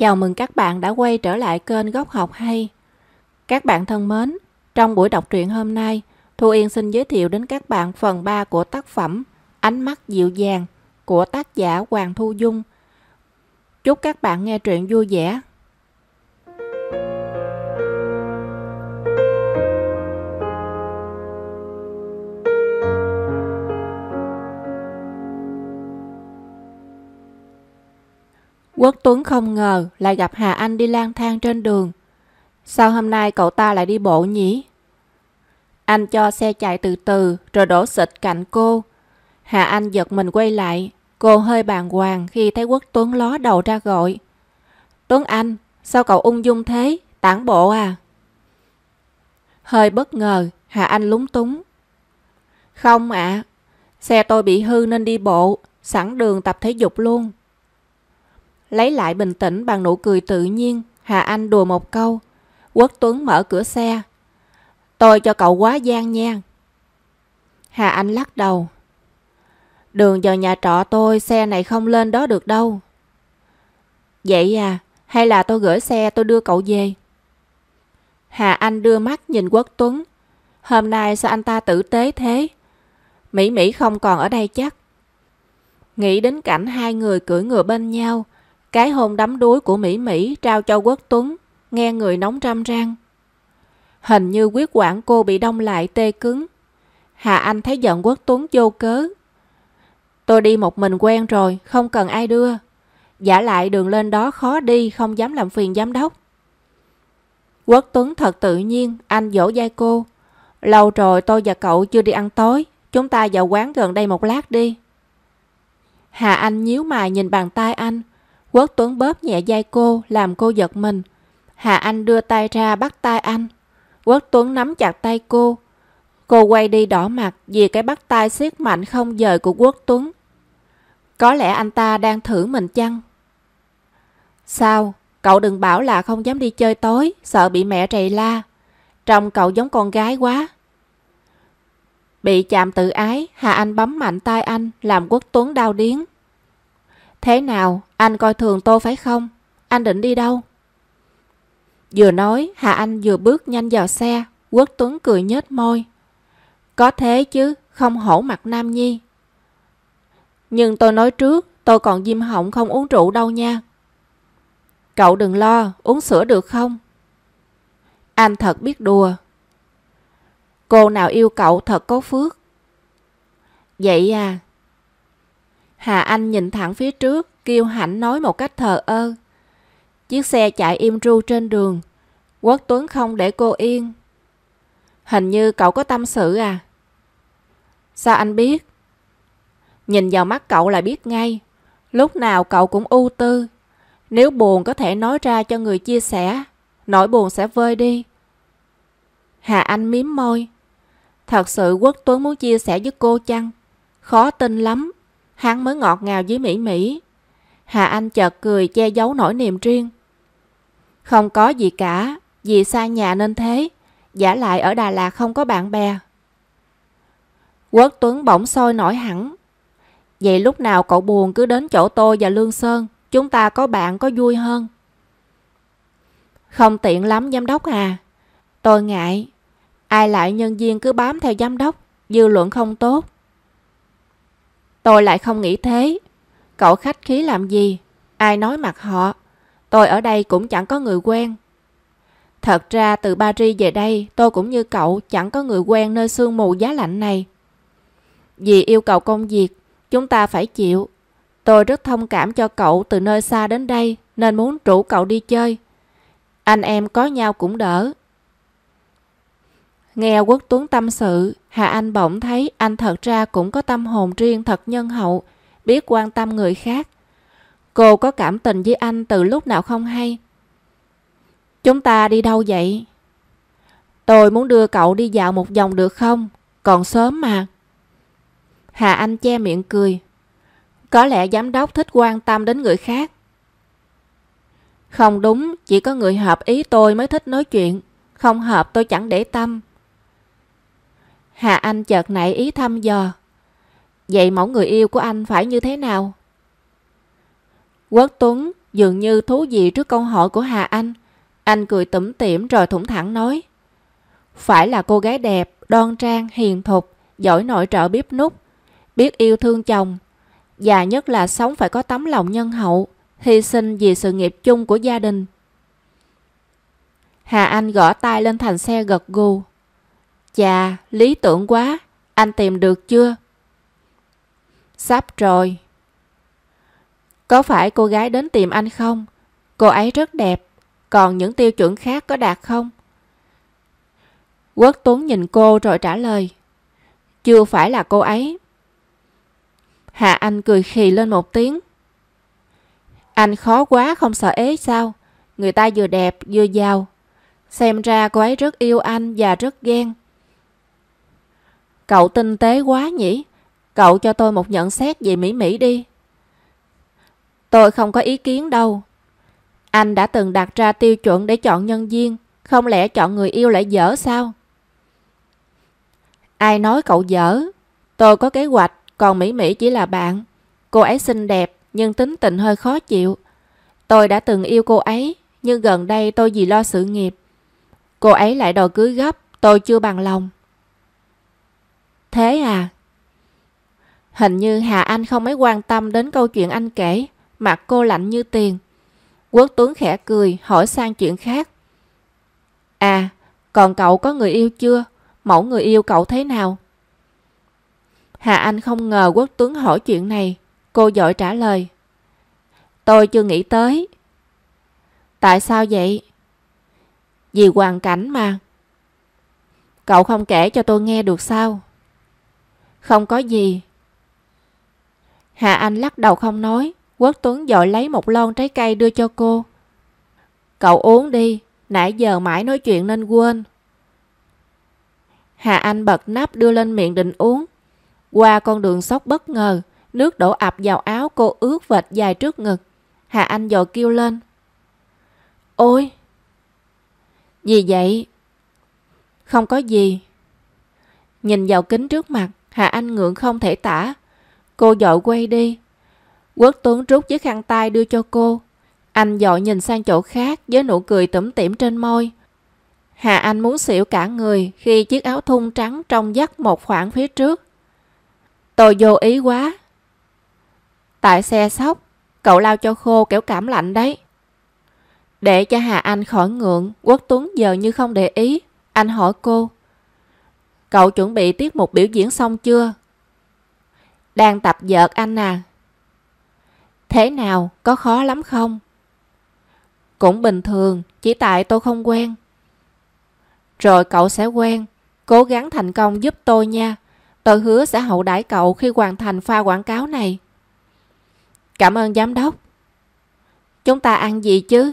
Chào mừng các bạn đã quay trở lại kênh Góc Học Hay. Các bạn thân mến, trong buổi đọc truyện hôm nay, Thu Yên xin giới thiệu đến các bạn phần 3 của tác phẩm Ánh mắt dịu dàng của tác giả Hoàng Thu Dung. Chúc các bạn nghe truyện vui vẻ. Quốc Tuấn không ngờ lại gặp Hà Anh đi lang thang trên đường. Sao hôm nay cậu ta lại đi bộ nhỉ? Anh cho xe chạy từ từ rồi đổ xịt cạnh cô. Hà Anh giật mình quay lại. Cô hơi bàng hoàng khi thấy Quốc Tuấn ló đầu ra gọi. Tuấn Anh, sao cậu ung dung thế? Tản bộ à? Hơi bất ngờ, Hà Anh lúng túng. Không ạ, xe tôi bị hư nên đi bộ, sẵn đường tập thể dục luôn. Lấy lại bình tĩnh bằng nụ cười tự nhiên, Hà Anh đùa một câu. Quốc Tuấn mở cửa xe. Tôi cho cậu quá gian nha. Hà Anh lắc đầu. Đường vào nhà trọ tôi xe này không lên đó được đâu. Vậy à, hay là tôi gửi xe tôi đưa cậu về? Hà Anh đưa mắt nhìn Quốc Tuấn. Hôm nay sao anh ta tử tế thế? Mỹ Mỹ không còn ở đây chắc. Nghĩ đến cảnh hai người cưỡi ngựa bên nhau, cái hôn đắm đuối của Mỹ Mỹ trao cho Quốc Tuấn, nghe người nóng răm rang Hình như quyết quản cô bị đông lại tê cứng. Hà Anh thấy giận Quốc Tuấn vô cớ. Tôi đi một mình quen rồi, không cần ai đưa. Giả lại đường lên đó khó đi, không dám làm phiền giám đốc. Quốc Tuấn thật tự nhiên, anh dỗ dai cô. Lâu rồi tôi và cậu chưa đi ăn tối, chúng ta vào quán gần đây một lát đi. Hà Anh nhíu mày nhìn bàn tay anh, Quốc Tuấn bóp nhẹ vai cô, làm cô giật mình. Hà Anh đưa tay ra bắt tay anh. Quốc Tuấn nắm chặt tay cô. Cô quay đi đỏ mặt vì cái bắt tay siết mạnh không dời của Quốc Tuấn. Có lẽ anh ta đang thử mình chăng? Sao? Cậu đừng bảo là không dám đi chơi tối, sợ bị mẹ trầy la. Trông cậu giống con gái quá. Bị chạm tự ái, Hà Anh bấm mạnh tay anh, làm Quốc Tuấn đau điếng. Thế nào, anh coi thường tôi phải không? Anh định đi đâu? Vừa nói, Hà Anh vừa bước nhanh vào xe, Quốc Tuấn cười nhếch môi. Có thế chứ, không hổ mặt Nam Nhi. Nhưng tôi nói trước, tôi còn diêm họng không uống rượu đâu nha. Cậu đừng lo, uống sữa được không? Anh thật biết đùa. Cô nào yêu cậu thật có phước. Vậy à, Hà Anh nhìn thẳng phía trước, Kiêu hãnh nói một cách thờ ơ. Chiếc xe chạy im ru trên đường. Quốc Tuấn không để cô yên. Hình như cậu có tâm sự à? Sao anh biết? Nhìn vào mắt cậu là biết ngay. Lúc nào cậu cũng ưu tư. Nếu buồn có thể nói ra cho người chia sẻ. Nỗi buồn sẽ vơi đi. Hà Anh miếm môi. Thật sự Quốc Tuấn muốn chia sẻ với cô chăng? Khó tin lắm hắn mới ngọt ngào với Mỹ Mỹ. Hà Anh chợt cười che giấu nỗi niềm riêng. Không có gì cả, vì xa nhà nên thế, giả lại ở Đà Lạt không có bạn bè. Quốc Tuấn bỗng sôi nổi hẳn. Vậy lúc nào cậu buồn cứ đến chỗ tôi và Lương Sơn, chúng ta có bạn có vui hơn. Không tiện lắm giám đốc à. Tôi ngại. Ai lại nhân viên cứ bám theo giám đốc, dư luận không tốt. Tôi lại không nghĩ thế. Cậu khách khí làm gì? Ai nói mặt họ? Tôi ở đây cũng chẳng có người quen. Thật ra từ Paris về đây tôi cũng như cậu chẳng có người quen nơi sương mù giá lạnh này. Vì yêu cầu công việc, chúng ta phải chịu. Tôi rất thông cảm cho cậu từ nơi xa đến đây nên muốn rủ cậu đi chơi. Anh em có nhau cũng đỡ. Nghe Quốc Tuấn tâm sự, Hà Anh bỗng thấy anh thật ra cũng có tâm hồn riêng thật nhân hậu, biết quan tâm người khác. Cô có cảm tình với anh từ lúc nào không hay. Chúng ta đi đâu vậy? Tôi muốn đưa cậu đi dạo một vòng được không? Còn sớm mà. Hà Anh che miệng cười. Có lẽ giám đốc thích quan tâm đến người khác. Không đúng, chỉ có người hợp ý tôi mới thích nói chuyện. Không hợp tôi chẳng để tâm. Hà Anh chợt nảy ý thăm dò. Vậy mẫu người yêu của anh phải như thế nào? Quốc Tuấn dường như thú vị trước câu hỏi của Hà Anh. Anh cười tủm tỉm rồi thủng thẳng nói. Phải là cô gái đẹp, đoan trang, hiền thục, giỏi nội trợ bếp nút, biết yêu thương chồng. Và nhất là sống phải có tấm lòng nhân hậu, hy sinh vì sự nghiệp chung của gia đình. Hà Anh gõ tay lên thành xe gật gù. Chà, lý tưởng quá, anh tìm được chưa? Sắp rồi. Có phải cô gái đến tìm anh không? Cô ấy rất đẹp, còn những tiêu chuẩn khác có đạt không? Quốc Tuấn nhìn cô rồi trả lời. Chưa phải là cô ấy. Hạ Anh cười khì lên một tiếng. Anh khó quá không sợ ế sao? Người ta vừa đẹp vừa giàu. Xem ra cô ấy rất yêu anh và rất ghen. Cậu tinh tế quá nhỉ? Cậu cho tôi một nhận xét về Mỹ Mỹ đi. Tôi không có ý kiến đâu. Anh đã từng đặt ra tiêu chuẩn để chọn nhân viên, không lẽ chọn người yêu lại dở sao? Ai nói cậu dở? Tôi có kế hoạch, còn Mỹ Mỹ chỉ là bạn. Cô ấy xinh đẹp, nhưng tính tình hơi khó chịu. Tôi đã từng yêu cô ấy, nhưng gần đây tôi vì lo sự nghiệp. Cô ấy lại đòi cưới gấp, tôi chưa bằng lòng. Thế à? Hình như Hà Anh không mấy quan tâm đến câu chuyện anh kể, mặt cô lạnh như tiền. Quốc Tuấn khẽ cười, hỏi sang chuyện khác. À, còn cậu có người yêu chưa? Mẫu người yêu cậu thế nào? Hà Anh không ngờ Quốc Tuấn hỏi chuyện này. Cô dội trả lời. Tôi chưa nghĩ tới. Tại sao vậy? Vì hoàn cảnh mà. Cậu không kể cho tôi nghe được sao? Không có gì. Hà Anh lắc đầu không nói. Quốc Tuấn dội lấy một lon trái cây đưa cho cô. Cậu uống đi, nãy giờ mãi nói chuyện nên quên. Hà Anh bật nắp đưa lên miệng định uống. Qua con đường sóc bất ngờ, nước đổ ập vào áo cô ướt vệt dài trước ngực. Hà Anh dội kêu lên. Ôi! Gì vậy? Không có gì. Nhìn vào kính trước mặt, Hà Anh ngượng không thể tả. Cô dội quay đi. Quốc Tuấn rút chiếc khăn tay đưa cho cô. Anh dội nhìn sang chỗ khác với nụ cười tủm tỉm trên môi. Hà Anh muốn xỉu cả người khi chiếc áo thun trắng trong dắt một khoảng phía trước. Tôi vô ý quá. Tại xe sóc, cậu lao cho khô kéo cảm lạnh đấy. Để cho Hà Anh khỏi ngượng, Quốc Tuấn giờ như không để ý. Anh hỏi cô. Cậu chuẩn bị tiết mục biểu diễn xong chưa? Đang tập vợt anh à. Thế nào, có khó lắm không? Cũng bình thường, chỉ tại tôi không quen. Rồi cậu sẽ quen, cố gắng thành công giúp tôi nha. Tôi hứa sẽ hậu đãi cậu khi hoàn thành pha quảng cáo này. Cảm ơn giám đốc. Chúng ta ăn gì chứ?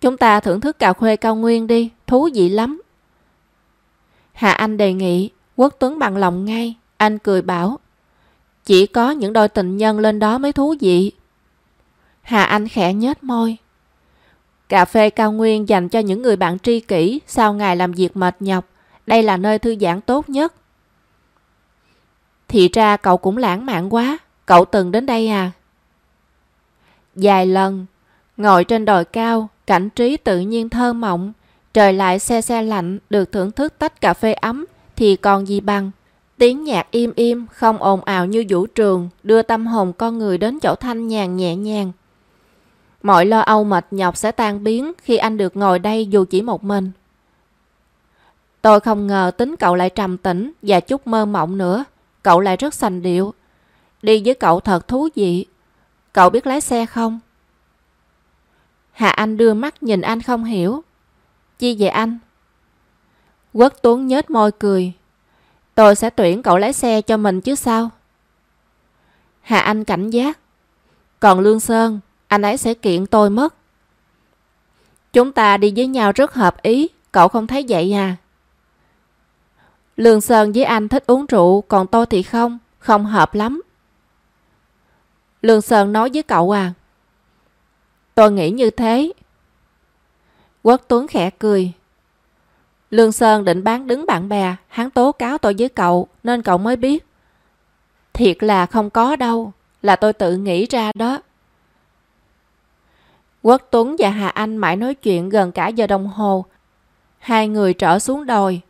Chúng ta thưởng thức cà khuê cao nguyên đi, thú vị lắm. Hạ Anh đề nghị, Quốc Tuấn bằng lòng ngay. Anh cười bảo, chỉ có những đôi tình nhân lên đó mới thú vị. Hà Anh khẽ nhếch môi. Cà phê cao nguyên dành cho những người bạn tri kỷ sau ngày làm việc mệt nhọc. Đây là nơi thư giãn tốt nhất. Thì ra cậu cũng lãng mạn quá. Cậu từng đến đây à? Dài lần, ngồi trên đồi cao, cảnh trí tự nhiên thơ mộng, trời lại xe xe lạnh được thưởng thức tách cà phê ấm thì còn gì bằng. Tiếng nhạc im im, không ồn ào như vũ trường, đưa tâm hồn con người đến chỗ thanh nhàn nhẹ nhàng. Mọi lo âu mệt nhọc sẽ tan biến khi anh được ngồi đây dù chỉ một mình. Tôi không ngờ tính cậu lại trầm tĩnh và chút mơ mộng nữa. Cậu lại rất sành điệu. Đi với cậu thật thú vị. Cậu biết lái xe không? Hạ Anh đưa mắt nhìn anh không hiểu. Chi vậy anh? Quốc Tuấn nhếch môi cười. Tôi sẽ tuyển cậu lái xe cho mình chứ sao? Hạ Anh cảnh giác. Còn Lương Sơn, anh ấy sẽ kiện tôi mất. Chúng ta đi với nhau rất hợp ý, cậu không thấy vậy à? Lương Sơn với anh thích uống rượu, còn tôi thì không, không hợp lắm. Lương Sơn nói với cậu à? Tôi nghĩ như thế. Quốc Tuấn khẽ cười. Lương Sơn định bán đứng bạn bè, hắn tố cáo tôi với cậu, nên cậu mới biết. Thiệt là không có đâu, là tôi tự nghĩ ra đó. Quốc Tuấn và Hà Anh mãi nói chuyện gần cả giờ đồng hồ. Hai người trở xuống đồi.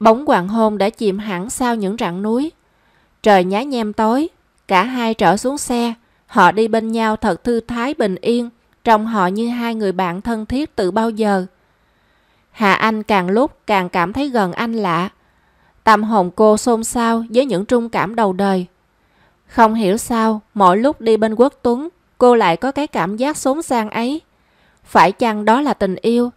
Bóng hoàng hôn đã chìm hẳn sau những rặng núi. Trời nhá nhem tối, cả hai trở xuống xe. Họ đi bên nhau thật thư thái bình yên, trông họ như hai người bạn thân thiết từ bao giờ. Hà Anh càng lúc càng cảm thấy gần anh lạ. Tâm hồn cô xôn xao với những trung cảm đầu đời. Không hiểu sao, mỗi lúc đi bên Quốc Tuấn, cô lại có cái cảm giác xốn sang ấy. Phải chăng đó là tình yêu?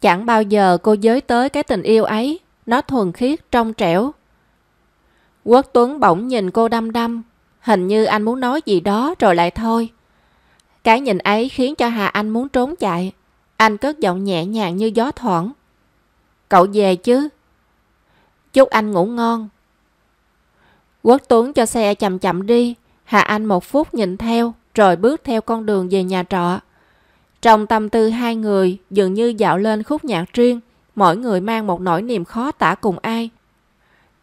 Chẳng bao giờ cô giới tới cái tình yêu ấy, nó thuần khiết, trong trẻo. Quốc Tuấn bỗng nhìn cô đăm đăm, hình như anh muốn nói gì đó rồi lại thôi. Cái nhìn ấy khiến cho Hà Anh muốn trốn chạy. Anh cất giọng nhẹ nhàng như gió thoảng. Cậu về chứ? Chúc anh ngủ ngon. Quốc Tuấn cho xe chậm chậm đi. Hà Anh một phút nhìn theo, rồi bước theo con đường về nhà trọ. Trong tâm tư hai người dường như dạo lên khúc nhạc riêng, mỗi người mang một nỗi niềm khó tả cùng ai.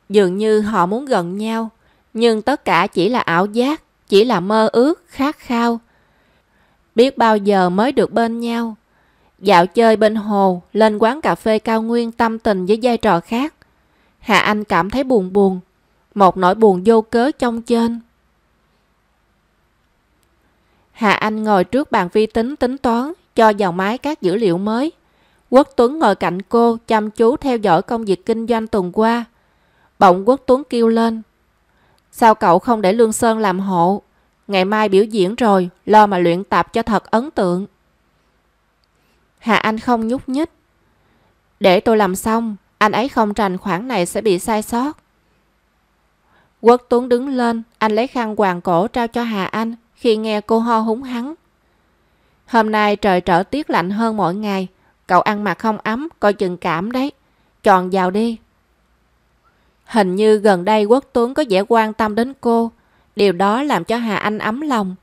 Dường như họ muốn gần nhau, nhưng tất cả chỉ là ảo giác, chỉ là mơ ước, khát khao. Biết bao giờ mới được bên nhau. Dạo chơi bên hồ, lên quán cà phê cao nguyên tâm tình với giai trò khác. Hà Anh cảm thấy buồn buồn, một nỗi buồn vô cớ trong trên. Hà Anh ngồi trước bàn vi tính tính toán, cho vào máy các dữ liệu mới. Quốc Tuấn ngồi cạnh cô, chăm chú theo dõi công việc kinh doanh tuần qua. Bỗng Quốc Tuấn kêu lên. Sao cậu không để Lương Sơn làm hộ? Ngày mai biểu diễn rồi, lo mà luyện tập cho thật ấn tượng. Hà Anh không nhúc nhích. Để tôi làm xong, anh ấy không trành khoản này sẽ bị sai sót. Quốc Tuấn đứng lên, anh lấy khăn quàng cổ trao cho Hà Anh khi nghe cô ho húng hắn. Hôm nay trời trở tiết lạnh hơn mỗi ngày, cậu ăn mặc không ấm, coi chừng cảm đấy. Chọn vào đi. Hình như gần đây Quốc Tuấn có vẻ quan tâm đến cô, điều đó làm cho Hà Anh ấm lòng.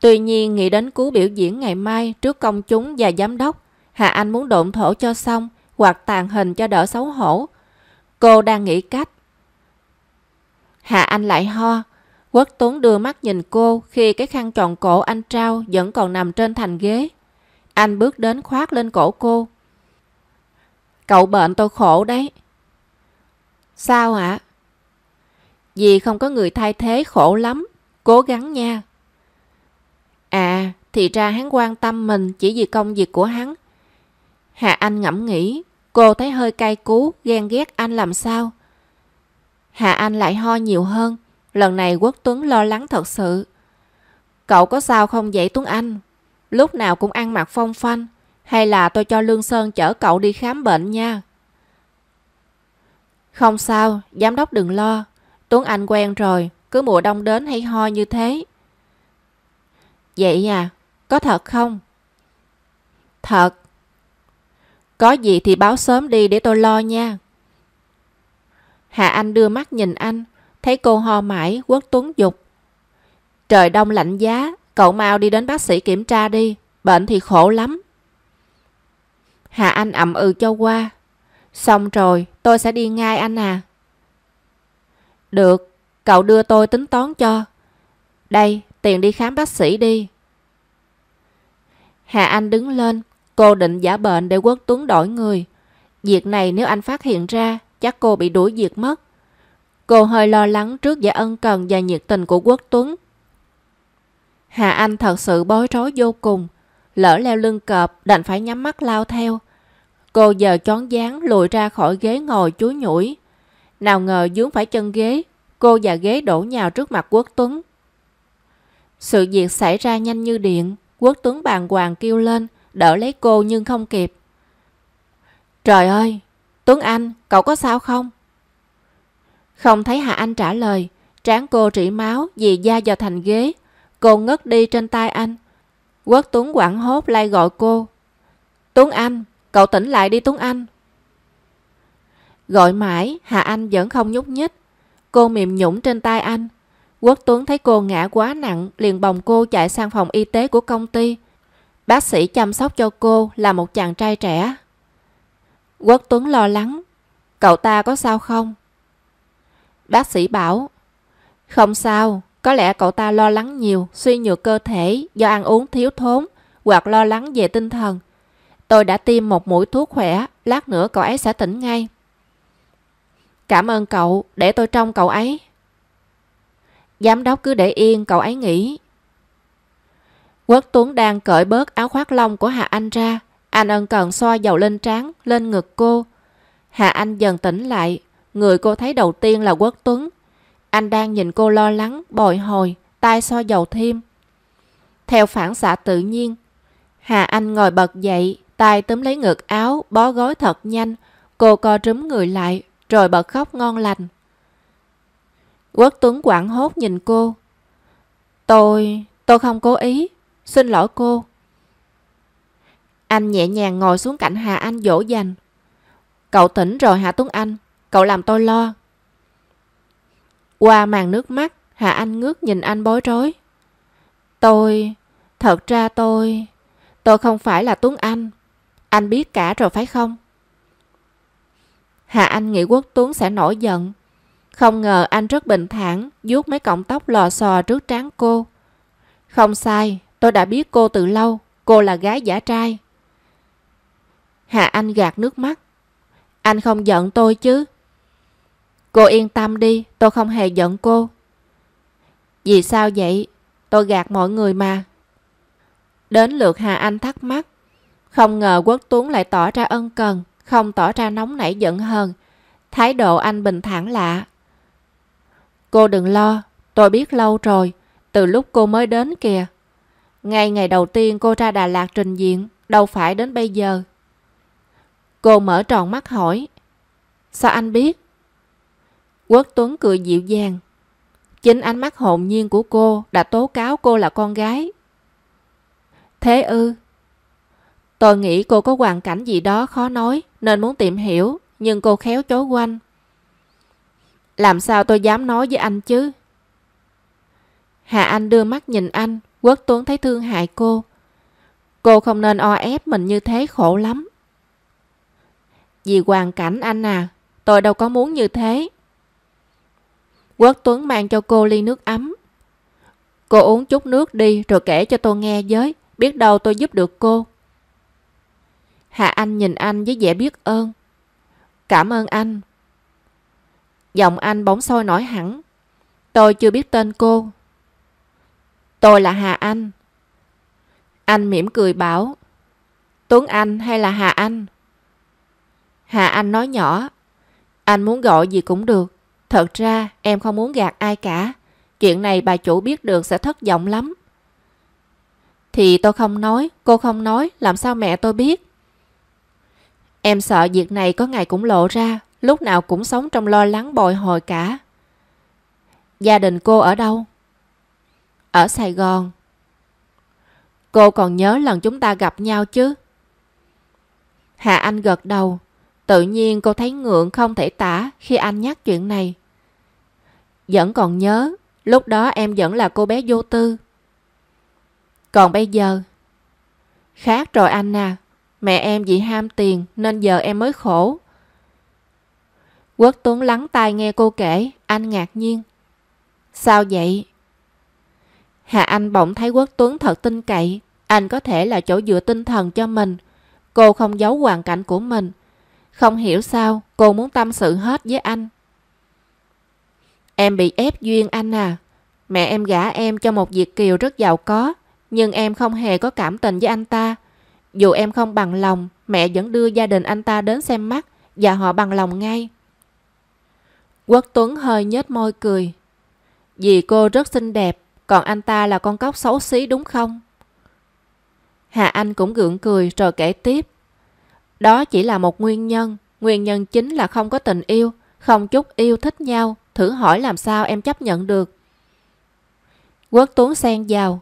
Tuy nhiên nghĩ đến cú biểu diễn ngày mai trước công chúng và giám đốc, Hà Anh muốn độn thổ cho xong hoặc tàn hình cho đỡ xấu hổ. Cô đang nghĩ cách. Hà Anh lại ho. Quốc Tuấn đưa mắt nhìn cô khi cái khăn tròn cổ anh trao vẫn còn nằm trên thành ghế. Anh bước đến khoát lên cổ cô. Cậu bệnh tôi khổ đấy. Sao ạ? Vì không có người thay thế khổ lắm. Cố gắng nha. À, thì ra hắn quan tâm mình chỉ vì công việc của hắn. Hà Anh ngẫm nghĩ, cô thấy hơi cay cú, ghen ghét anh làm sao. Hà Anh lại ho nhiều hơn, lần này Quốc Tuấn lo lắng thật sự. Cậu có sao không vậy Tuấn Anh? Lúc nào cũng ăn mặc phong phanh, hay là tôi cho Lương Sơn chở cậu đi khám bệnh nha? Không sao, giám đốc đừng lo. Tuấn Anh quen rồi, cứ mùa đông đến hay ho như thế. Vậy à, có thật không? Thật. Có gì thì báo sớm đi để tôi lo nha. Hạ Anh đưa mắt nhìn anh, thấy cô ho mãi, quất tuấn dục. Trời đông lạnh giá, cậu mau đi đến bác sĩ kiểm tra đi, bệnh thì khổ lắm. Hạ Anh ậm ừ cho qua. Xong rồi, tôi sẽ đi ngay anh à. Được, cậu đưa tôi tính toán cho. Đây, tiền đi khám bác sĩ đi. Hà Anh đứng lên, cô định giả bệnh để Quốc Tuấn đổi người. Việc này nếu anh phát hiện ra, chắc cô bị đuổi việc mất. Cô hơi lo lắng trước vẻ ân cần và nhiệt tình của Quốc Tuấn. Hà Anh thật sự bối rối vô cùng. Lỡ leo lưng cọp, đành phải nhắm mắt lao theo. Cô giờ chón dáng lùi ra khỏi ghế ngồi chúi nhủi. Nào ngờ dướng phải chân ghế, cô và ghế đổ nhào trước mặt Quốc Tuấn. Sự việc xảy ra nhanh như điện, Quốc Tuấn bàng hoàng kêu lên, đỡ lấy cô nhưng không kịp. Trời ơi, Tuấn Anh, cậu có sao không? Không thấy Hà Anh trả lời, trán cô rỉ máu vì da vào thành ghế. Cô ngất đi trên tay anh. Quốc Tuấn quảng hốt lai gọi cô. Tuấn Anh, cậu tỉnh lại đi Tuấn Anh. Gọi mãi, Hà Anh vẫn không nhúc nhích. Cô mềm nhũng trên tay anh. Quốc Tuấn thấy cô ngã quá nặng, liền bồng cô chạy sang phòng y tế của công ty. Bác sĩ chăm sóc cho cô là một chàng trai trẻ. Quốc Tuấn lo lắng. Cậu ta có sao không? Bác sĩ bảo. Không sao, có lẽ cậu ta lo lắng nhiều, suy nhược cơ thể do ăn uống thiếu thốn hoặc lo lắng về tinh thần. Tôi đã tiêm một mũi thuốc khỏe, lát nữa cậu ấy sẽ tỉnh ngay. Cảm ơn cậu, để tôi trông cậu ấy. Giám đốc cứ để yên, cậu ấy nghỉ. Quốc Tuấn đang cởi bớt áo khoác lông của Hà Anh ra. Anh ân cần xoa dầu lên trán, lên ngực cô. Hà Anh dần tỉnh lại. Người cô thấy đầu tiên là Quốc Tuấn. Anh đang nhìn cô lo lắng, bồi hồi, tay xoa dầu thêm. Theo phản xạ tự nhiên, Hà Anh ngồi bật dậy, tay túm lấy ngực áo, bó gối thật nhanh. Cô co trúm người lại, rồi bật khóc ngon lành. Quốc Tuấn quảng hốt nhìn cô. Tôi, tôi không cố ý, xin lỗi cô. Anh nhẹ nhàng ngồi xuống cạnh Hà Anh dỗ dành. Cậu tỉnh rồi hả Tuấn Anh, cậu làm tôi lo. Qua màn nước mắt, Hà Anh ngước nhìn anh bối rối. Tôi, thật ra tôi, tôi không phải là Tuấn Anh. Anh biết cả rồi phải không? Hà Anh nghĩ Quốc Tuấn sẽ nổi giận. Không ngờ anh rất bình thản, vuốt mấy cọng tóc lò xò trước trán cô. Không sai, tôi đã biết cô từ lâu, cô là gái giả trai. Hà Anh gạt nước mắt. Anh không giận tôi chứ? Cô yên tâm đi, tôi không hề giận cô. Vì sao vậy? Tôi gạt mọi người mà. Đến lượt Hà Anh thắc mắc. Không ngờ Quốc Tuấn lại tỏ ra ân cần, không tỏ ra nóng nảy giận hờn. Thái độ anh bình thản lạ. Cô đừng lo, tôi biết lâu rồi, từ lúc cô mới đến kìa. Ngay ngày đầu tiên cô ra Đà Lạt trình diện, đâu phải đến bây giờ. Cô mở tròn mắt hỏi. Sao anh biết? Quốc Tuấn cười dịu dàng. Chính ánh mắt hồn nhiên của cô đã tố cáo cô là con gái. Thế ư? Tôi nghĩ cô có hoàn cảnh gì đó khó nói nên muốn tìm hiểu, nhưng cô khéo chối quanh. Làm sao tôi dám nói với anh chứ? Hà Anh đưa mắt nhìn anh, Quốc Tuấn thấy thương hại cô. Cô không nên o ép mình như thế khổ lắm. Vì hoàn cảnh anh à, tôi đâu có muốn như thế. Quốc Tuấn mang cho cô ly nước ấm. Cô uống chút nước đi rồi kể cho tôi nghe với, biết đâu tôi giúp được cô. Hạ Anh nhìn anh với vẻ biết ơn. Cảm ơn anh. Giọng anh bỗng sôi nổi hẳn. Tôi chưa biết tên cô. Tôi là Hà Anh. Anh mỉm cười bảo. Tuấn Anh hay là Hà Anh? Hà Anh nói nhỏ. Anh muốn gọi gì cũng được. Thật ra em không muốn gạt ai cả. Chuyện này bà chủ biết được sẽ thất vọng lắm. Thì tôi không nói, cô không nói, làm sao mẹ tôi biết? Em sợ việc này có ngày cũng lộ ra, lúc nào cũng sống trong lo lắng bồi hồi cả. Gia đình cô ở đâu? Ở Sài Gòn. Cô còn nhớ lần chúng ta gặp nhau chứ? Hà Anh gật đầu. Tự nhiên cô thấy ngượng không thể tả khi anh nhắc chuyện này. Vẫn còn nhớ, lúc đó em vẫn là cô bé vô tư. Còn bây giờ? Khác rồi anh à, mẹ em vì ham tiền nên giờ em mới khổ. Quốc Tuấn lắng tai nghe cô kể, anh ngạc nhiên. Sao vậy? Hà Anh bỗng thấy Quốc Tuấn thật tin cậy, anh có thể là chỗ dựa tinh thần cho mình. Cô không giấu hoàn cảnh của mình. Không hiểu sao cô muốn tâm sự hết với anh. Em bị ép duyên anh à. Mẹ em gả em cho một Việt Kiều rất giàu có, nhưng em không hề có cảm tình với anh ta. Dù em không bằng lòng, mẹ vẫn đưa gia đình anh ta đến xem mắt và họ bằng lòng ngay. Quốc Tuấn hơi nhếch môi cười. Vì cô rất xinh đẹp, còn anh ta là con cóc xấu xí đúng không? Hà Anh cũng gượng cười rồi kể tiếp. Đó chỉ là một nguyên nhân, nguyên nhân chính là không có tình yêu, không chút yêu thích nhau, thử hỏi làm sao em chấp nhận được. Quốc Tuấn xen vào.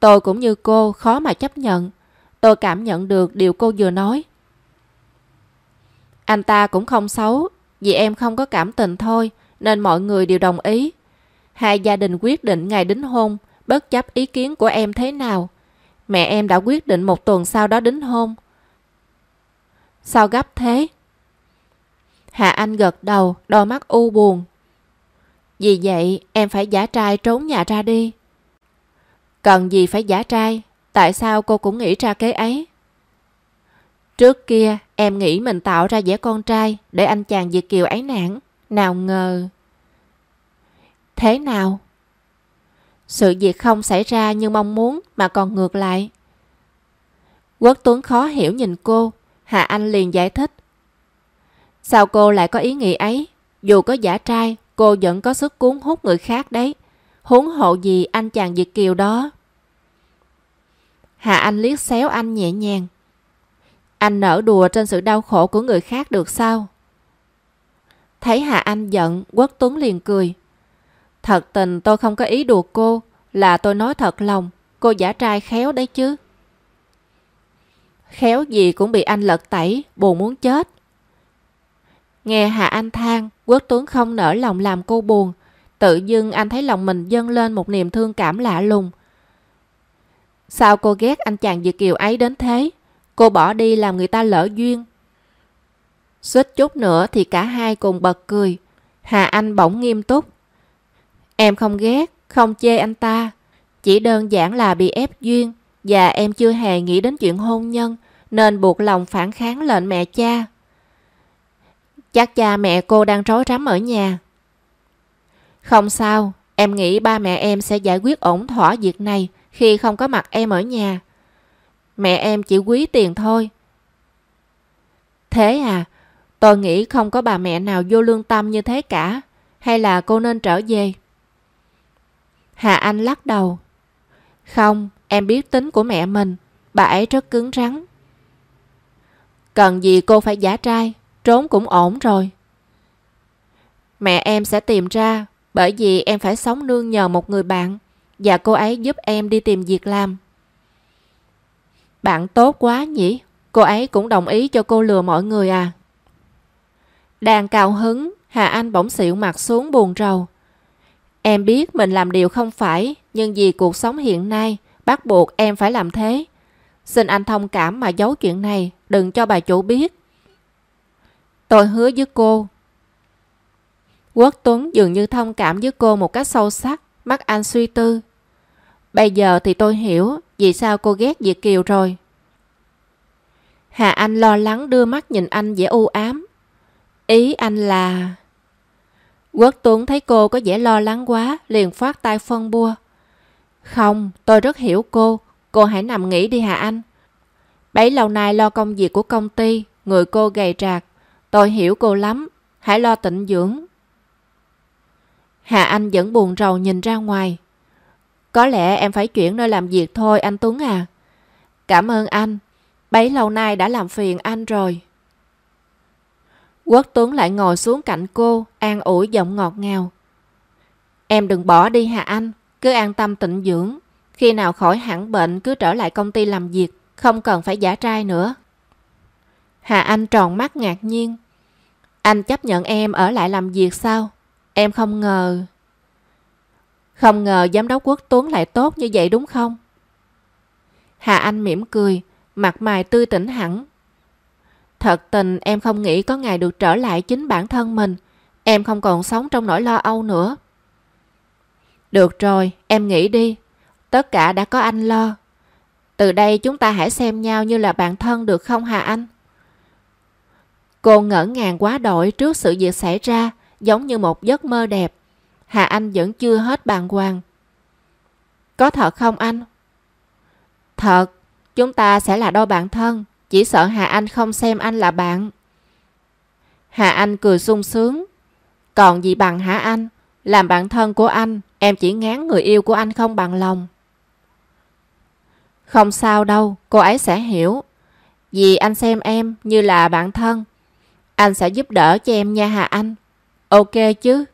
Tôi cũng như cô, khó mà chấp nhận. Tôi cảm nhận được điều cô vừa nói. Anh ta cũng không xấu, vì em không có cảm tình thôi, nên mọi người đều đồng ý. Hai gia đình quyết định ngày đính hôn, bất chấp ý kiến của em thế nào. Mẹ em đã quyết định một tuần sau đó đính hôn. Sao gấp thế? Hạ Anh gật đầu, đôi mắt u buồn. Vì vậy, em phải giả trai trốn nhà ra đi. Cần gì phải giả trai? Tại sao cô cũng nghĩ ra kế ấy? Trước kia em nghĩ mình tạo ra vẻ con trai để anh chàng Việt Kiều ấy nản. Nào ngờ... Thế nào? Sự việc không xảy ra như mong muốn mà còn ngược lại. Quốc Tuấn khó hiểu nhìn cô, hà Anh liền giải thích. Sao cô lại có ý nghĩ ấy? Dù có giả trai, cô vẫn có sức cuốn hút người khác đấy. Huống hộ gì anh chàng Việt Kiều đó. hà Anh liếc xéo anh nhẹ nhàng. Anh nở đùa trên sự đau khổ của người khác được sao? Thấy hà Anh giận, Quốc Tuấn liền cười. Thật tình tôi không có ý đùa cô, là tôi nói thật lòng, cô giả trai khéo đấy chứ. Khéo gì cũng bị anh lật tẩy, buồn muốn chết. Nghe Hạ Anh than, Quốc Tuấn không nở lòng làm cô buồn. Tự dưng anh thấy lòng mình dâng lên một niềm thương cảm lạ lùng. Sao cô ghét anh chàng Việt Kiều ấy đến thế? Cô bỏ đi làm người ta lỡ duyên. Suýt chút nữa thì cả hai cùng bật cười. Hà Anh bỗng nghiêm túc. Em không ghét, không chê anh ta. Chỉ đơn giản là bị ép duyên và em chưa hề nghĩ đến chuyện hôn nhân nên buộc lòng phản kháng lệnh mẹ cha. Chắc cha mẹ cô đang rối rắm ở nhà. Không sao, em nghĩ ba mẹ em sẽ giải quyết ổn thỏa việc này khi không có mặt em ở nhà. Mẹ em chỉ quý tiền thôi. Thế à, tôi nghĩ không có bà mẹ nào vô lương tâm như thế cả. Hay là cô nên trở về? Hà Anh lắc đầu. Không, em biết tính của mẹ mình. Bà ấy rất cứng rắn. Cần gì cô phải giả trai, trốn cũng ổn rồi. Mẹ em sẽ tìm ra bởi vì em phải sống nương nhờ một người bạn và cô ấy giúp em đi tìm việc làm. Bạn tốt quá nhỉ? Cô ấy cũng đồng ý cho cô lừa mọi người à? Đang cao hứng, Hà Anh bỗng xịu mặt xuống buồn rầu. Em biết mình làm điều không phải, nhưng vì cuộc sống hiện nay, bắt buộc em phải làm thế. Xin anh thông cảm mà giấu chuyện này, đừng cho bà chủ biết. Tôi hứa với cô. Quốc Tuấn dường như thông cảm với cô một cách sâu sắc, mắt anh suy tư. Bây giờ thì tôi hiểu vì sao cô ghét Việt Kiều rồi. Hà Anh lo lắng đưa mắt nhìn anh vẻ u ám. Ý anh là... Quốc Tuấn thấy cô có vẻ lo lắng quá, liền phát tay phân bua. Không, tôi rất hiểu cô. Cô hãy nằm nghỉ đi Hà Anh. Bấy lâu nay lo công việc của công ty, người cô gầy trạc. Tôi hiểu cô lắm. Hãy lo tịnh dưỡng. Hà Anh vẫn buồn rầu nhìn ra ngoài. Có lẽ em phải chuyển nơi làm việc thôi anh Tuấn à. Cảm ơn anh. Bấy lâu nay đã làm phiền anh rồi. Quốc Tuấn lại ngồi xuống cạnh cô, an ủi giọng ngọt ngào. Em đừng bỏ đi hà anh, cứ an tâm tịnh dưỡng. Khi nào khỏi hẳn bệnh cứ trở lại công ty làm việc, không cần phải giả trai nữa. Hà Anh tròn mắt ngạc nhiên. Anh chấp nhận em ở lại làm việc sao? Em không ngờ... Không ngờ giám đốc quốc Tuấn lại tốt như vậy đúng không? Hà Anh mỉm cười, mặt mày tươi tỉnh hẳn. Thật tình em không nghĩ có ngày được trở lại chính bản thân mình. Em không còn sống trong nỗi lo âu nữa. Được rồi, em nghĩ đi. Tất cả đã có anh lo. Từ đây chúng ta hãy xem nhau như là bạn thân được không Hà Anh? Cô ngỡ ngàng quá đổi trước sự việc xảy ra, giống như một giấc mơ đẹp. Hà Anh vẫn chưa hết bàng hoàng. Có thật không anh? Thật, chúng ta sẽ là đôi bạn thân. Chỉ sợ Hà Anh không xem anh là bạn. Hà Anh cười sung sướng. Còn gì bằng hả anh? Làm bạn thân của anh, em chỉ ngán người yêu của anh không bằng lòng. Không sao đâu, cô ấy sẽ hiểu. Vì anh xem em như là bạn thân. Anh sẽ giúp đỡ cho em nha Hà Anh. Ok chứ?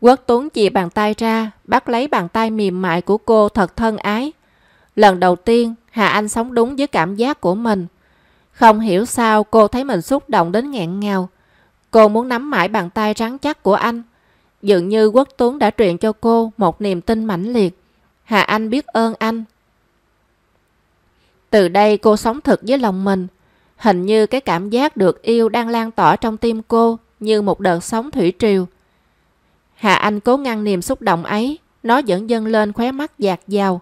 Quốc Tuấn chìa bàn tay ra, bắt lấy bàn tay mềm mại của cô thật thân ái. Lần đầu tiên, Hà Anh sống đúng với cảm giác của mình. Không hiểu sao cô thấy mình xúc động đến nghẹn ngào. Cô muốn nắm mãi bàn tay rắn chắc của anh. Dường như Quốc Tuấn đã truyền cho cô một niềm tin mãnh liệt. Hà Anh biết ơn anh. Từ đây cô sống thật với lòng mình. Hình như cái cảm giác được yêu đang lan tỏa trong tim cô như một đợt sóng thủy triều. Hà Anh cố ngăn niềm xúc động ấy, nó vẫn dâng lên khóe mắt dạt dào.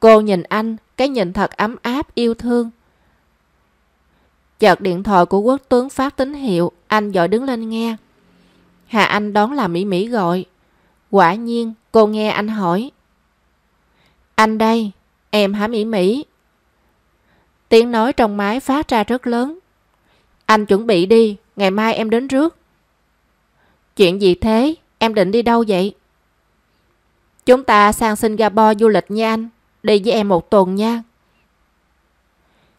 Cô nhìn anh, cái nhìn thật ấm áp, yêu thương. Chợt điện thoại của quốc tướng phát tín hiệu, anh dội đứng lên nghe. Hà Anh đón là Mỹ Mỹ gọi. Quả nhiên, cô nghe anh hỏi. Anh đây, em hả Mỹ Mỹ? Tiếng nói trong máy phát ra rất lớn. Anh chuẩn bị đi, ngày mai em đến trước. Chuyện gì thế? Em định đi đâu vậy? Chúng ta sang Singapore du lịch nha anh. Đi với em một tuần nha.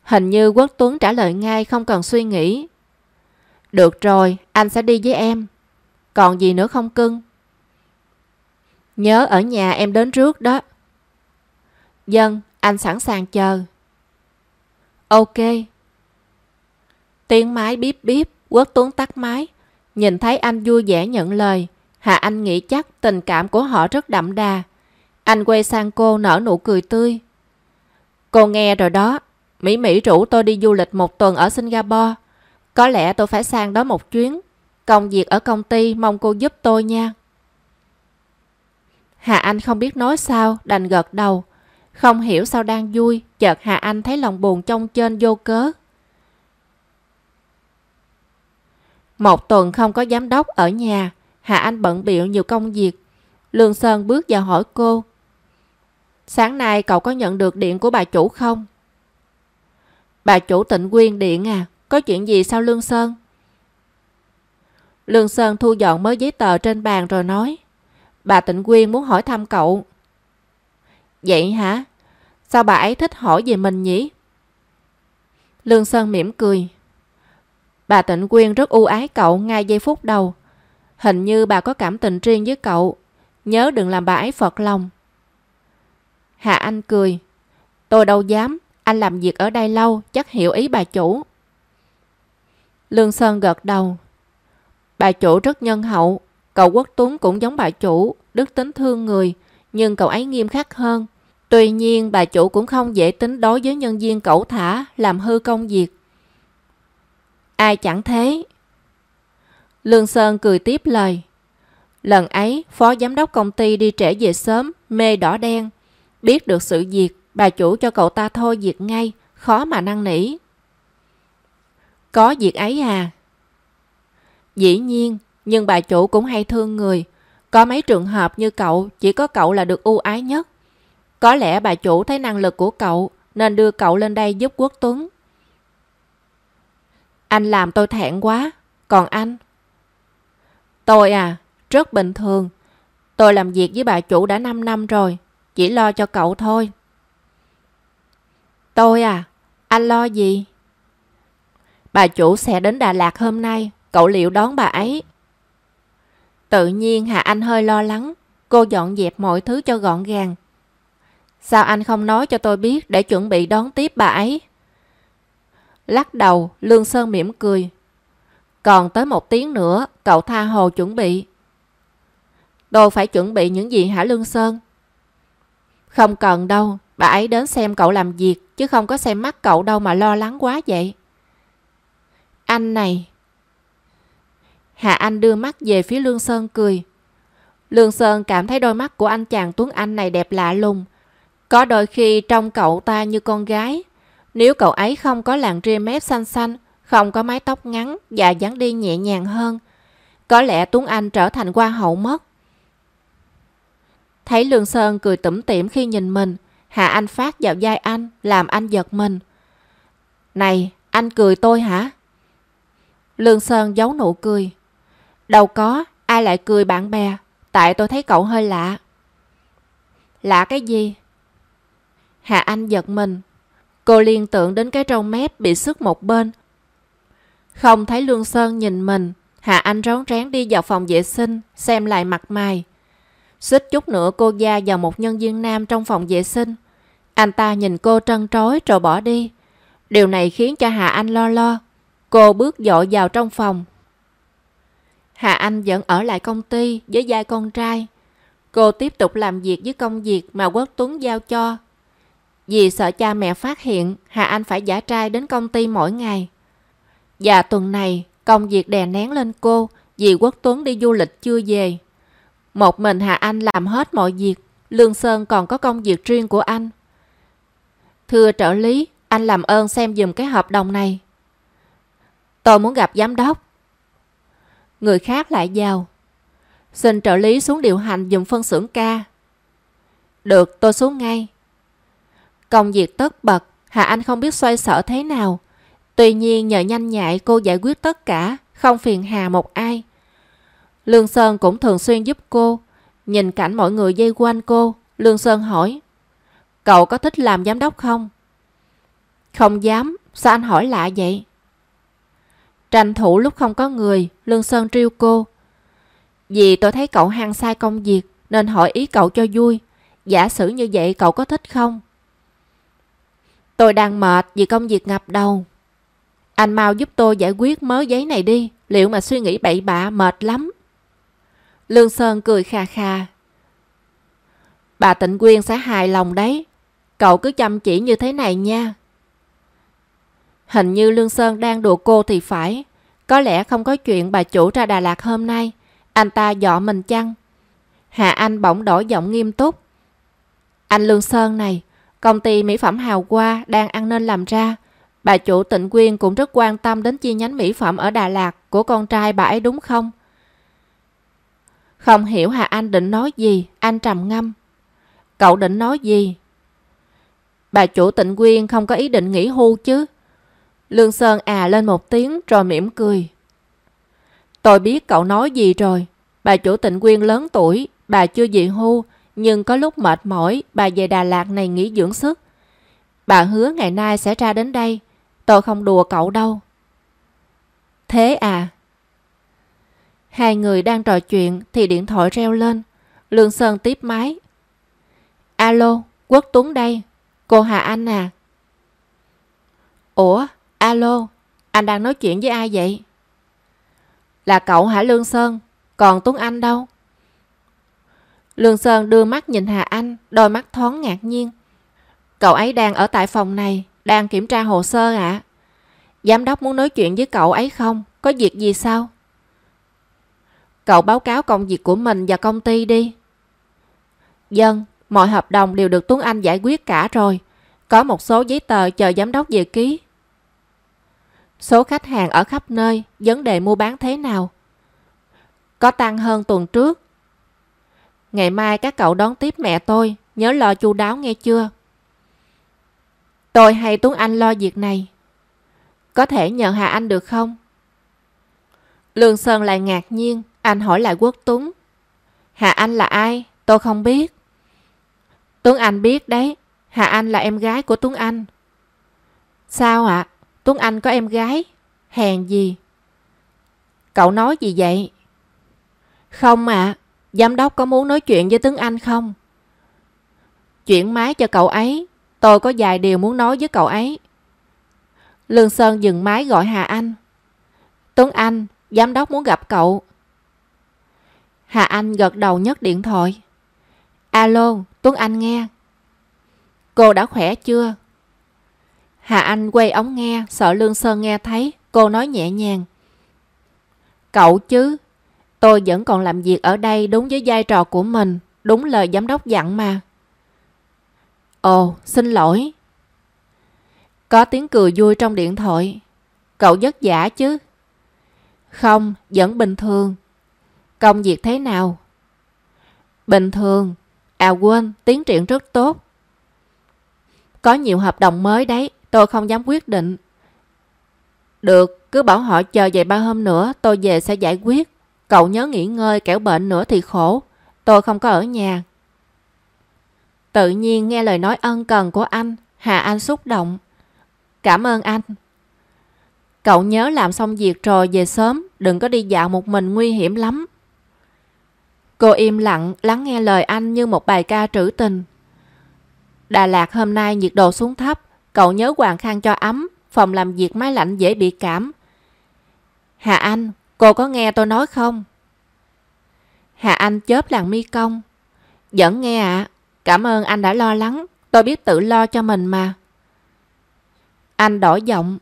Hình như Quốc Tuấn trả lời ngay không cần suy nghĩ. Được rồi, anh sẽ đi với em. Còn gì nữa không cưng? Nhớ ở nhà em đến trước đó. Dân, anh sẵn sàng chờ. Ok. Tiếng máy bíp bíp, Quốc Tuấn tắt máy. Nhìn thấy anh vui vẻ nhận lời. Hà Anh nghĩ chắc tình cảm của họ rất đậm đà. Anh quay sang cô nở nụ cười tươi. Cô nghe rồi đó. Mỹ Mỹ rủ tôi đi du lịch một tuần ở Singapore. Có lẽ tôi phải sang đó một chuyến. Công việc ở công ty mong cô giúp tôi nha. Hà Anh không biết nói sao, đành gật đầu. Không hiểu sao đang vui, chợt Hà Anh thấy lòng buồn trong trên vô cớ. Một tuần không có giám đốc ở nhà, Hà Anh bận biệu nhiều công việc. Lương Sơn bước vào hỏi cô. Sáng nay cậu có nhận được điện của bà chủ không? Bà chủ tịnh quyên điện à, có chuyện gì sao Lương Sơn? Lương Sơn thu dọn mới giấy tờ trên bàn rồi nói. Bà Tịnh Quyên muốn hỏi thăm cậu. Vậy hả? Sao bà ấy thích hỏi về mình nhỉ? Lương Sơn mỉm cười. Bà Tịnh Quyên rất ưu ái cậu ngay giây phút đầu. Hình như bà có cảm tình riêng với cậu. Nhớ đừng làm bà ấy phật lòng. Hạ Anh cười. Tôi đâu dám. Anh làm việc ở đây lâu, chắc hiểu ý bà chủ. Lương Sơn gật đầu. Bà chủ rất nhân hậu. Cậu Quốc Tuấn cũng giống bà chủ, đức tính thương người, nhưng cậu ấy nghiêm khắc hơn. Tuy nhiên, bà chủ cũng không dễ tính đối với nhân viên cẩu thả, làm hư công việc. Ai chẳng thế. Lương Sơn cười tiếp lời. Lần ấy, phó giám đốc công ty đi trễ về sớm, mê đỏ đen. Biết được sự việc, bà chủ cho cậu ta thôi việc ngay, khó mà năn nỉ. Có việc ấy à? Dĩ nhiên, nhưng bà chủ cũng hay thương người. Có mấy trường hợp như cậu, chỉ có cậu là được ưu ái nhất. Có lẽ bà chủ thấy năng lực của cậu, nên đưa cậu lên đây giúp Quốc Tuấn. Anh làm tôi thẹn quá. Còn anh? Tôi à, rất bình thường. Tôi làm việc với bà chủ đã 5 năm rồi. Chỉ lo cho cậu thôi. Tôi à, anh lo gì? Bà chủ sẽ đến Đà Lạt hôm nay. Cậu liệu đón bà ấy? Tự nhiên Hà Anh hơi lo lắng. Cô dọn dẹp mọi thứ cho gọn gàng. Sao anh không nói cho tôi biết để chuẩn bị đón tiếp bà ấy? Lắc đầu, Lương Sơn mỉm cười. Còn tới một tiếng nữa, cậu tha hồ chuẩn bị. Tôi phải chuẩn bị những gì hả Lương Sơn? Không cần đâu, bà ấy đến xem cậu làm việc, chứ không có xem mắt cậu đâu mà lo lắng quá vậy. Anh này. Hạ Anh đưa mắt về phía Lương Sơn cười. Lương Sơn cảm thấy đôi mắt của anh chàng Tuấn Anh này đẹp lạ lùng. Có đôi khi trong cậu ta như con gái, nếu cậu ấy không có làn ria mép xanh xanh, không có mái tóc ngắn và dáng đi nhẹ nhàng hơn, có lẽ Tuấn Anh trở thành hoa hậu mất. Thấy Lương Sơn cười tủm tỉm khi nhìn mình, Hạ Anh phát vào vai anh, làm anh giật mình. Này, anh cười tôi hả? Lương Sơn giấu nụ cười. Đâu có, ai lại cười bạn bè, tại tôi thấy cậu hơi lạ. Lạ cái gì? Hạ Anh giật mình, Cô liên tưởng đến cái râu mép bị sức một bên. Không thấy Lương Sơn nhìn mình, Hạ Anh rón rén đi vào phòng vệ sinh, xem lại mặt mày. Xích chút nữa cô gia vào một nhân viên nam trong phòng vệ sinh. Anh ta nhìn cô trân trối rồi bỏ đi. Điều này khiến cho Hà Anh lo lo. Cô bước dội vào trong phòng. Hà Anh vẫn ở lại công ty với giai con trai. Cô tiếp tục làm việc với công việc mà Quốc Tuấn giao cho vì sợ cha mẹ phát hiện, Hà Anh phải giả trai đến công ty mỗi ngày. Và tuần này, công việc đè nén lên cô vì Quốc Tuấn đi du lịch chưa về. Một mình Hà Anh làm hết mọi việc, Lương Sơn còn có công việc riêng của anh. Thưa trợ lý, anh làm ơn xem dùm cái hợp đồng này. Tôi muốn gặp giám đốc. Người khác lại vào. Xin trợ lý xuống điều hành dùm phân xưởng ca. Được, tôi xuống ngay. Công việc tất bật, Hà Anh không biết xoay sở thế nào. Tuy nhiên nhờ nhanh nhạy cô giải quyết tất cả, không phiền hà một ai. Lương Sơn cũng thường xuyên giúp cô. Nhìn cảnh mọi người dây quanh cô, Lương Sơn hỏi. Cậu có thích làm giám đốc không? Không dám, sao anh hỏi lạ vậy? Tranh thủ lúc không có người, Lương Sơn trêu cô. Vì tôi thấy cậu hăng sai công việc, nên hỏi ý cậu cho vui. Giả sử như vậy cậu có thích không? Tôi đang mệt vì công việc ngập đầu. Anh mau giúp tôi giải quyết mớ giấy này đi, liệu mà suy nghĩ bậy bạ mệt lắm. Lương Sơn cười khà khà. Bà Tịnh Quyên sẽ hài lòng đấy. Cậu cứ chăm chỉ như thế này nha. Hình như Lương Sơn đang đùa cô thì phải. Có lẽ không có chuyện bà chủ ra Đà Lạt hôm nay. Anh ta dọ mình chăng? Hạ Anh bỗng đổi giọng nghiêm túc. Anh Lương Sơn này, công ty mỹ phẩm Hào Qua đang ăn nên làm ra. Bà chủ Tịnh Quyên cũng rất quan tâm đến chi nhánh mỹ phẩm ở Đà Lạt của con trai bà ấy đúng không? Không hiểu Hà Anh định nói gì, anh trầm ngâm. Cậu định nói gì? Bà chủ Tịnh Quyên không có ý định nghỉ hưu chứ? Lương Sơn à lên một tiếng rồi mỉm cười. Tôi biết cậu nói gì rồi. Bà chủ Tịnh Quyên lớn tuổi, bà chưa dị hưu, nhưng có lúc mệt mỏi, bà về Đà Lạt này nghỉ dưỡng sức. Bà hứa ngày nay sẽ ra đến đây. Tôi không đùa cậu đâu. Thế à? Hai người đang trò chuyện thì điện thoại reo lên. Lương Sơn tiếp máy. Alo, Quốc Tuấn đây. Cô Hà Anh à? Ủa, alo, anh đang nói chuyện với ai vậy? Là cậu hả Lương Sơn? Còn Tuấn Anh đâu? Lương Sơn đưa mắt nhìn Hà Anh, đôi mắt thoáng ngạc nhiên. Cậu ấy đang ở tại phòng này, đang kiểm tra hồ sơ ạ. Giám đốc muốn nói chuyện với cậu ấy không? Có việc gì sao? Cậu báo cáo công việc của mình và công ty đi. Dân, mọi hợp đồng đều được Tuấn Anh giải quyết cả rồi. Có một số giấy tờ chờ giám đốc về ký. Số khách hàng ở khắp nơi, vấn đề mua bán thế nào? Có tăng hơn tuần trước. Ngày mai các cậu đón tiếp mẹ tôi, nhớ lo chu đáo nghe chưa? Tôi hay Tuấn Anh lo việc này. Có thể nhờ Hà Anh được không? Lương Sơn lại ngạc nhiên, anh hỏi lại Quốc Tuấn. Hà Anh là ai? Tôi không biết. Tuấn Anh biết đấy, Hà Anh là em gái của Tuấn Anh. Sao ạ? À? Tuấn Anh có em gái? Hèn gì? Cậu nói gì vậy? Không ạ, à, giám đốc có muốn nói chuyện với Tuấn Anh không? Chuyển máy cho cậu ấy, tôi có vài điều muốn nói với cậu ấy. Lương Sơn dừng máy gọi Hà Anh. Tuấn Anh, giám đốc muốn gặp cậu. Hà Anh gật đầu nhấc điện thoại. Alo, Tuấn Anh nghe. Cô đã khỏe chưa? Hà Anh quay ống nghe, sợ Lương Sơn nghe thấy. Cô nói nhẹ nhàng. Cậu chứ, tôi vẫn còn làm việc ở đây đúng với vai trò của mình. Đúng lời giám đốc dặn mà. Ồ, xin lỗi. Có tiếng cười vui trong điện thoại. Cậu vất giả chứ? Không, vẫn bình thường. Công việc thế nào? Bình thường. À quên, tiến triển rất tốt. Có nhiều hợp đồng mới đấy, tôi không dám quyết định. Được, cứ bảo họ chờ vài ba hôm nữa, tôi về sẽ giải quyết. Cậu nhớ nghỉ ngơi, kẻo bệnh nữa thì khổ. Tôi không có ở nhà. Tự nhiên nghe lời nói ân cần của anh, Hà Anh xúc động. Cảm ơn anh. Cậu nhớ làm xong việc rồi về sớm, đừng có đi dạo một mình nguy hiểm lắm. Cô im lặng lắng nghe lời anh như một bài ca trữ tình. Đà Lạt hôm nay nhiệt độ xuống thấp, cậu nhớ hoàng khăn cho ấm, phòng làm việc máy lạnh dễ bị cảm. Hà Anh, cô có nghe tôi nói không? Hà Anh chớp làng mi công. Vẫn nghe ạ, cảm ơn anh đã lo lắng, tôi biết tự lo cho mình mà. Anh đổi giọng.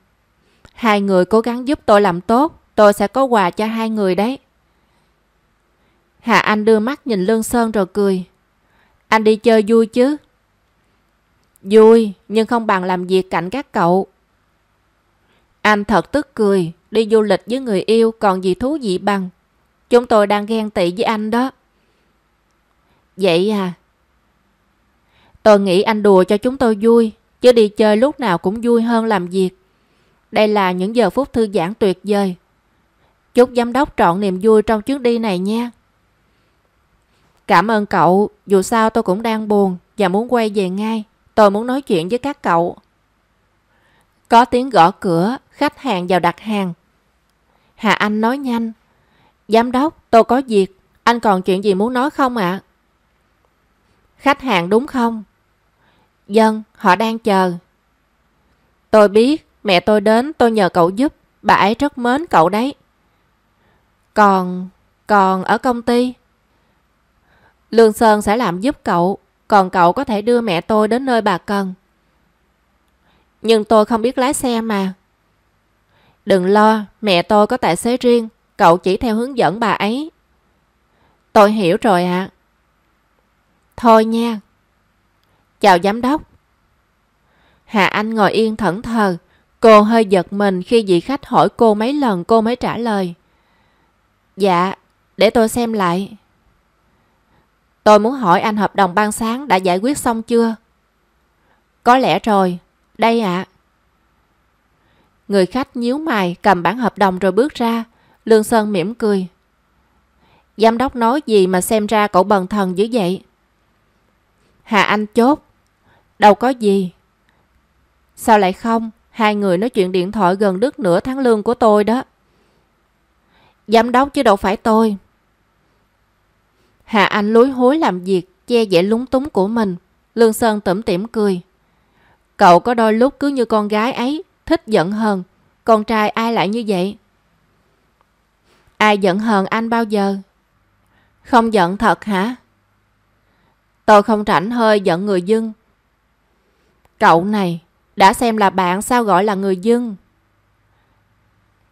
Hai người cố gắng giúp tôi làm tốt, tôi sẽ có quà cho hai người đấy. Hà Anh đưa mắt nhìn Lương Sơn rồi cười. Anh đi chơi vui chứ? Vui, nhưng không bằng làm việc cạnh các cậu. Anh thật tức cười, đi du lịch với người yêu còn gì thú vị bằng. Chúng tôi đang ghen tị với anh đó. Vậy à? Tôi nghĩ anh đùa cho chúng tôi vui, chứ đi chơi lúc nào cũng vui hơn làm việc. Đây là những giờ phút thư giãn tuyệt vời. Chúc giám đốc trọn niềm vui trong chuyến đi này nha. Cảm ơn cậu, dù sao tôi cũng đang buồn và muốn quay về ngay. Tôi muốn nói chuyện với các cậu. Có tiếng gõ cửa, khách hàng vào đặt hàng. Hà Anh nói nhanh. Giám đốc, tôi có việc. Anh còn chuyện gì muốn nói không ạ? Khách hàng đúng không? Dân, họ đang chờ. Tôi biết, mẹ tôi đến tôi nhờ cậu giúp. Bà ấy rất mến cậu đấy. Còn, còn ở công ty? Lương Sơn sẽ làm giúp cậu, còn cậu có thể đưa mẹ tôi đến nơi bà cần. Nhưng tôi không biết lái xe mà. Đừng lo, mẹ tôi có tài xế riêng, cậu chỉ theo hướng dẫn bà ấy. Tôi hiểu rồi ạ. Thôi nha. Chào giám đốc. Hà Anh ngồi yên thẫn thờ. Cô hơi giật mình khi vị khách hỏi cô mấy lần cô mới trả lời. Dạ, để tôi xem lại. Tôi muốn hỏi anh hợp đồng ban sáng đã giải quyết xong chưa? Có lẽ rồi. Đây ạ. Người khách nhíu mày, cầm bản hợp đồng rồi bước ra. Lương Sơn mỉm cười. Giám đốc nói gì mà xem ra cậu bần thần dữ vậy? Hà Anh chốt. Đâu có gì. Sao lại không? Hai người nói chuyện điện thoại gần đứt nửa tháng lương của tôi đó. Giám đốc chứ đâu phải tôi. Hà Anh lối hối làm việc, che vẻ lúng túng của mình. Lương Sơn tẩm tỉm cười. Cậu có đôi lúc cứ như con gái ấy, thích giận hờn. Con trai ai lại như vậy? Ai giận hờn anh bao giờ? Không giận thật hả? Tôi không rảnh hơi giận người dưng. Cậu này, đã xem là bạn sao gọi là người dưng?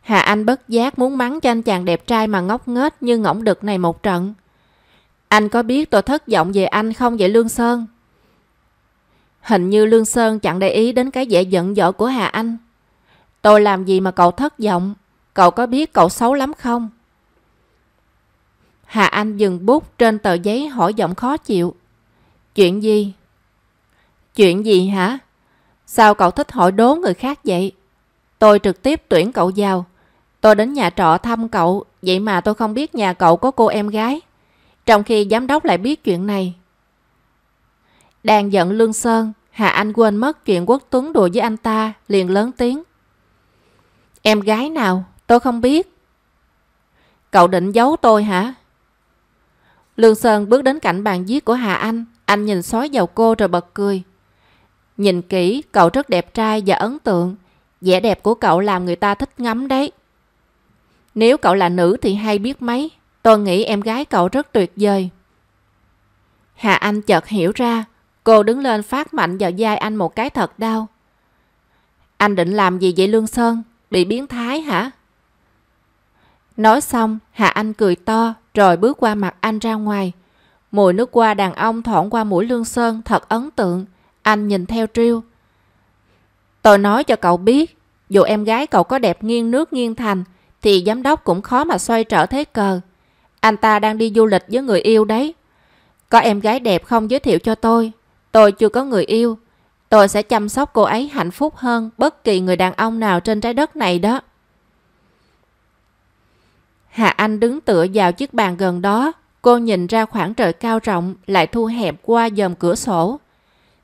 Hà Anh bất giác muốn mắng cho anh chàng đẹp trai mà ngốc nghếch như ngỗng đực này một trận. Anh có biết tôi thất vọng về anh không vậy Lương Sơn? Hình như Lương Sơn chẳng để ý đến cái vẻ giận dỗi của Hà Anh. Tôi làm gì mà cậu thất vọng? Cậu có biết cậu xấu lắm không? Hà Anh dừng bút trên tờ giấy hỏi giọng khó chịu. Chuyện gì? Chuyện gì hả? Sao cậu thích hỏi đố người khác vậy? Tôi trực tiếp tuyển cậu vào. Tôi đến nhà trọ thăm cậu, vậy mà tôi không biết nhà cậu có cô em gái. Trong khi giám đốc lại biết chuyện này. Đang giận Lương Sơn, Hà Anh quên mất chuyện Quốc Tuấn đùa với anh ta, liền lớn tiếng. Em gái nào? Tôi không biết. Cậu định giấu tôi hả? Lương Sơn bước đến cạnh bàn viết của Hà Anh. Anh nhìn xói vào cô rồi bật cười. Nhìn kỹ, cậu rất đẹp trai và ấn tượng. vẻ đẹp của cậu làm người ta thích ngắm đấy. Nếu cậu là nữ thì hay biết mấy. Tôi nghĩ em gái cậu rất tuyệt vời. Hà Anh chợt hiểu ra. Cô đứng lên phát mạnh vào vai anh một cái thật đau. Anh định làm gì vậy Lương Sơn? Bị biến thái hả? Nói xong, Hà Anh cười to rồi bước qua mặt anh ra ngoài. Mùi nước qua đàn ông thoảng qua mũi Lương Sơn thật ấn tượng. Anh nhìn theo triêu. Tôi nói cho cậu biết, dù em gái cậu có đẹp nghiêng nước nghiêng thành, thì giám đốc cũng khó mà xoay trở thế cờ. Anh ta đang đi du lịch với người yêu đấy. Có em gái đẹp không giới thiệu cho tôi. Tôi chưa có người yêu. Tôi sẽ chăm sóc cô ấy hạnh phúc hơn bất kỳ người đàn ông nào trên trái đất này đó. Hà Anh đứng tựa vào chiếc bàn gần đó. Cô nhìn ra khoảng trời cao rộng lại thu hẹp qua dòm cửa sổ.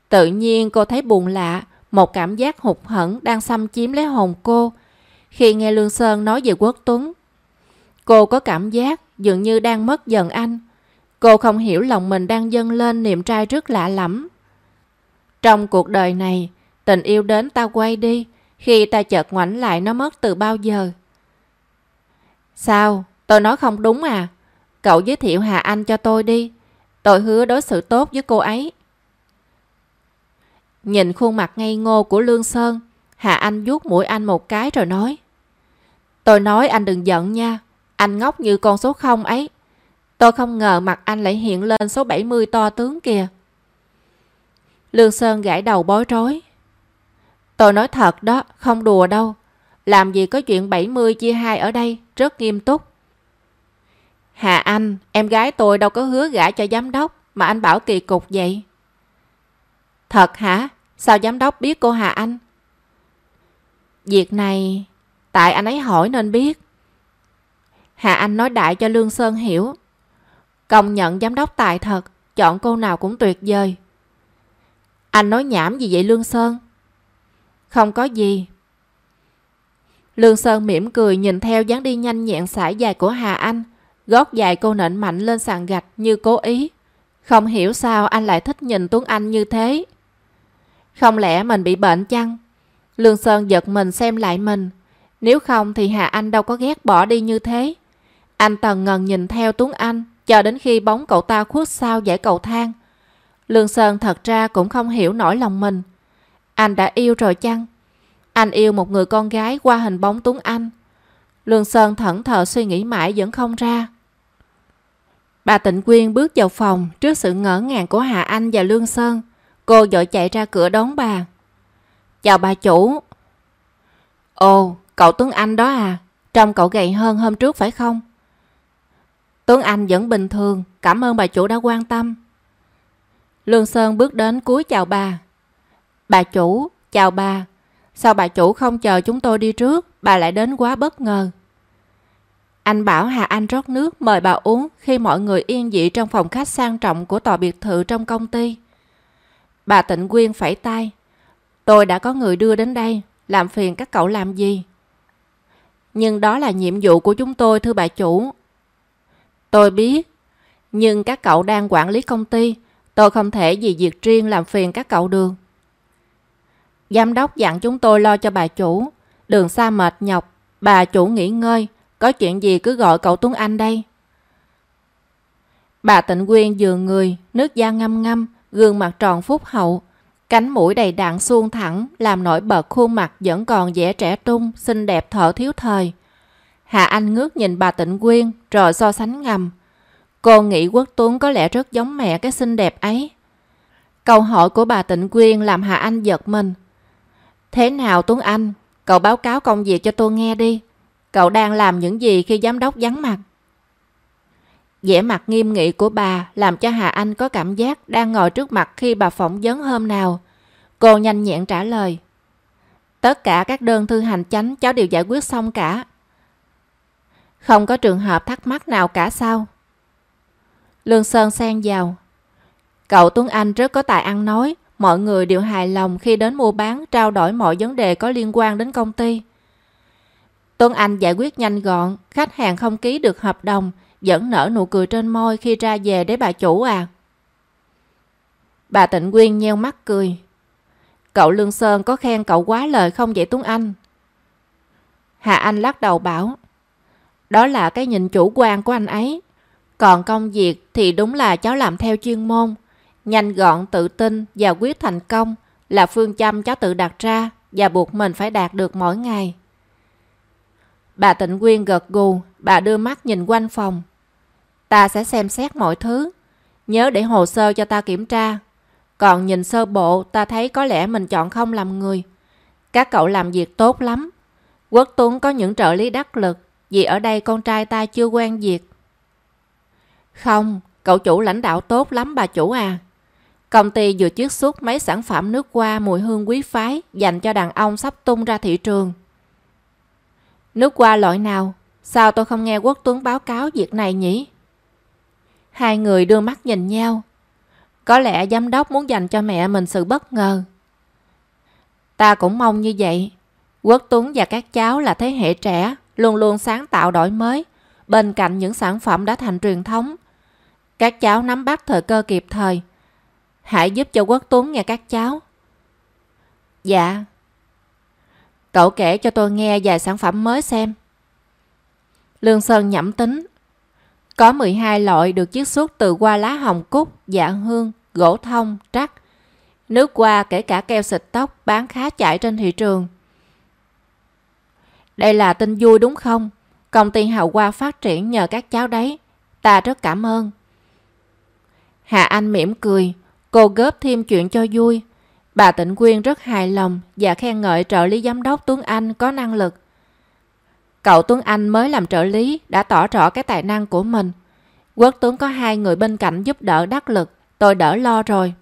Tự nhiên cô thấy buồn lạ, một cảm giác hụt hẫng đang xâm chiếm lấy hồn cô. Khi nghe Lương Sơn nói về Quốc Tuấn, cô có cảm giác dường như đang mất dần anh. Cô không hiểu lòng mình đang dâng lên niềm trai rất lạ lắm. Trong cuộc đời này, tình yêu đến ta quay đi, khi ta chợt ngoảnh lại nó mất từ bao giờ. Sao? Tôi nói không đúng à? Cậu giới thiệu Hà Anh cho tôi đi. Tôi hứa đối xử tốt với cô ấy. Nhìn khuôn mặt ngây ngô của Lương Sơn, Hà Anh vuốt mũi anh một cái rồi nói. Tôi nói anh đừng giận nha, anh ngốc như con số không ấy. Tôi không ngờ mặt anh lại hiện lên số 70 to tướng kìa. Lương Sơn gãi đầu bối rối. Tôi nói thật đó, không đùa đâu. Làm gì có chuyện 70 chia 2 ở đây, rất nghiêm túc. Hà Anh, em gái tôi đâu có hứa gả cho giám đốc mà anh bảo kỳ cục vậy. Thật hả? Sao giám đốc biết cô Hà Anh? Việc này, tại anh ấy hỏi nên biết. Hà Anh nói đại cho Lương Sơn hiểu. Công nhận giám đốc tài thật, chọn cô nào cũng tuyệt vời. Anh nói nhảm gì vậy Lương Sơn? Không có gì. Lương Sơn mỉm cười nhìn theo dáng đi nhanh nhẹn sải dài của Hà Anh. Gót dài cô nện mạnh lên sàn gạch như cố ý. Không hiểu sao anh lại thích nhìn Tuấn Anh như thế. Không lẽ mình bị bệnh chăng? Lương Sơn giật mình xem lại mình. Nếu không thì Hà Anh đâu có ghét bỏ đi như thế. Anh tần ngần nhìn theo Tuấn Anh cho đến khi bóng cậu ta khuất sau dãy cầu thang. Lương Sơn thật ra cũng không hiểu nổi lòng mình. Anh đã yêu rồi chăng? Anh yêu một người con gái qua hình bóng Tuấn Anh. Lương Sơn thẫn thờ suy nghĩ mãi vẫn không ra. Bà Tịnh Quyên bước vào phòng trước sự ngỡ ngàng của Hà Anh và Lương Sơn. Cô dội chạy ra cửa đón bà. Chào bà chủ. Ồ, cậu Tuấn Anh đó à? Trông cậu gầy hơn hôm trước phải không? Tuấn Anh vẫn bình thường, cảm ơn bà chủ đã quan tâm. Lương Sơn bước đến cúi chào bà. Bà chủ, chào bà. Sao bà chủ không chờ chúng tôi đi trước, bà lại đến quá bất ngờ. Anh bảo Hà Anh rót nước mời bà uống khi mọi người yên dị trong phòng khách sang trọng của tòa biệt thự trong công ty. Bà Tịnh Quyên phẩy tay. Tôi đã có người đưa đến đây, làm phiền các cậu làm gì? Nhưng đó là nhiệm vụ của chúng tôi thưa bà chủ. Tôi biết, nhưng các cậu đang quản lý công ty, tôi không thể vì việc riêng làm phiền các cậu được. Giám đốc dặn chúng tôi lo cho bà chủ, đường xa mệt nhọc, bà chủ nghỉ ngơi, có chuyện gì cứ gọi cậu Tuấn Anh đây. Bà Tịnh Quyên dường người, nước da ngâm ngâm, gương mặt tròn phúc hậu, cánh mũi đầy đặn suông thẳng làm nổi bật khuôn mặt vẫn còn vẻ trẻ trung, xinh đẹp thở thiếu thời. Hạ Anh ngước nhìn bà Tịnh Quyên rồi so sánh ngầm. Cô nghĩ Quốc Tuấn có lẽ rất giống mẹ cái xinh đẹp ấy. Câu hỏi của bà Tịnh Quyên làm Hạ Anh giật mình. Thế nào Tuấn Anh? Cậu báo cáo công việc cho tôi nghe đi. Cậu đang làm những gì khi giám đốc vắng mặt? vẻ mặt nghiêm nghị của bà làm cho Hà Anh có cảm giác đang ngồi trước mặt khi bà phỏng vấn hôm nào. Cô nhanh nhẹn trả lời. Tất cả các đơn thư hành chánh, cháu đều giải quyết xong cả. Không có trường hợp thắc mắc nào cả sao? Lương Sơn xen vào. Cậu Tuấn Anh rất có tài ăn nói, mọi người đều hài lòng khi đến mua bán trao đổi mọi vấn đề có liên quan đến công ty. Tuấn Anh giải quyết nhanh gọn, khách hàng không ký được hợp đồng, vẫn nở nụ cười trên môi khi ra về để bà chủ à. Bà Tịnh Quyên nheo mắt cười. Cậu Lương Sơn có khen cậu quá lời không vậy Tuấn Anh? Hà Anh lắc đầu bảo. Đó là cái nhìn chủ quan của anh ấy. Còn công việc thì đúng là cháu làm theo chuyên môn. Nhanh gọn, tự tin và quyết thành công là phương châm cháu tự đặt ra và buộc mình phải đạt được mỗi ngày. Bà Tịnh Quyên gật gù, bà đưa mắt nhìn quanh phòng. Ta sẽ xem xét mọi thứ. Nhớ để hồ sơ cho ta kiểm tra. Còn nhìn sơ bộ, ta thấy có lẽ mình chọn không làm người. Các cậu làm việc tốt lắm. Quốc Tuấn có những trợ lý đắc lực, vì ở đây con trai ta chưa quen việc. Không, cậu chủ lãnh đạo tốt lắm bà chủ à. Công ty vừa chiết xuất mấy sản phẩm nước hoa mùi hương quý phái dành cho đàn ông sắp tung ra thị trường. Nước hoa loại nào? Sao tôi không nghe Quốc Tuấn báo cáo việc này nhỉ? Hai người đưa mắt nhìn nhau. Có lẽ giám đốc muốn dành cho mẹ mình sự bất ngờ. Ta cũng mong như vậy. Quốc Tuấn và các cháu là thế hệ trẻ, luôn luôn sáng tạo đổi mới, bên cạnh những sản phẩm đã thành truyền thống. Các cháu nắm bắt thời cơ kịp thời. Hãy giúp cho Quốc Tuấn nghe các cháu. Dạ. Cậu kể cho tôi nghe vài sản phẩm mới xem. Lương Sơn nhẩm tính. Có 12 loại được chiết xuất từ hoa lá hồng cúc, dạ hương, gỗ thông, trắc. Nước hoa kể cả keo xịt tóc bán khá chạy trên thị trường. Đây là tin vui đúng không? Công ty Hào Hoa phát triển nhờ các cháu đấy. Ta rất cảm ơn. Hà Anh mỉm cười. Cô góp thêm chuyện cho vui. Bà Tịnh Quyên rất hài lòng và khen ngợi trợ lý giám đốc Tuấn Anh có năng lực. Cậu Tuấn Anh mới làm trợ lý đã tỏ rõ cái tài năng của mình. Quốc Tuấn có hai người bên cạnh giúp đỡ đắc lực, tôi đỡ lo rồi.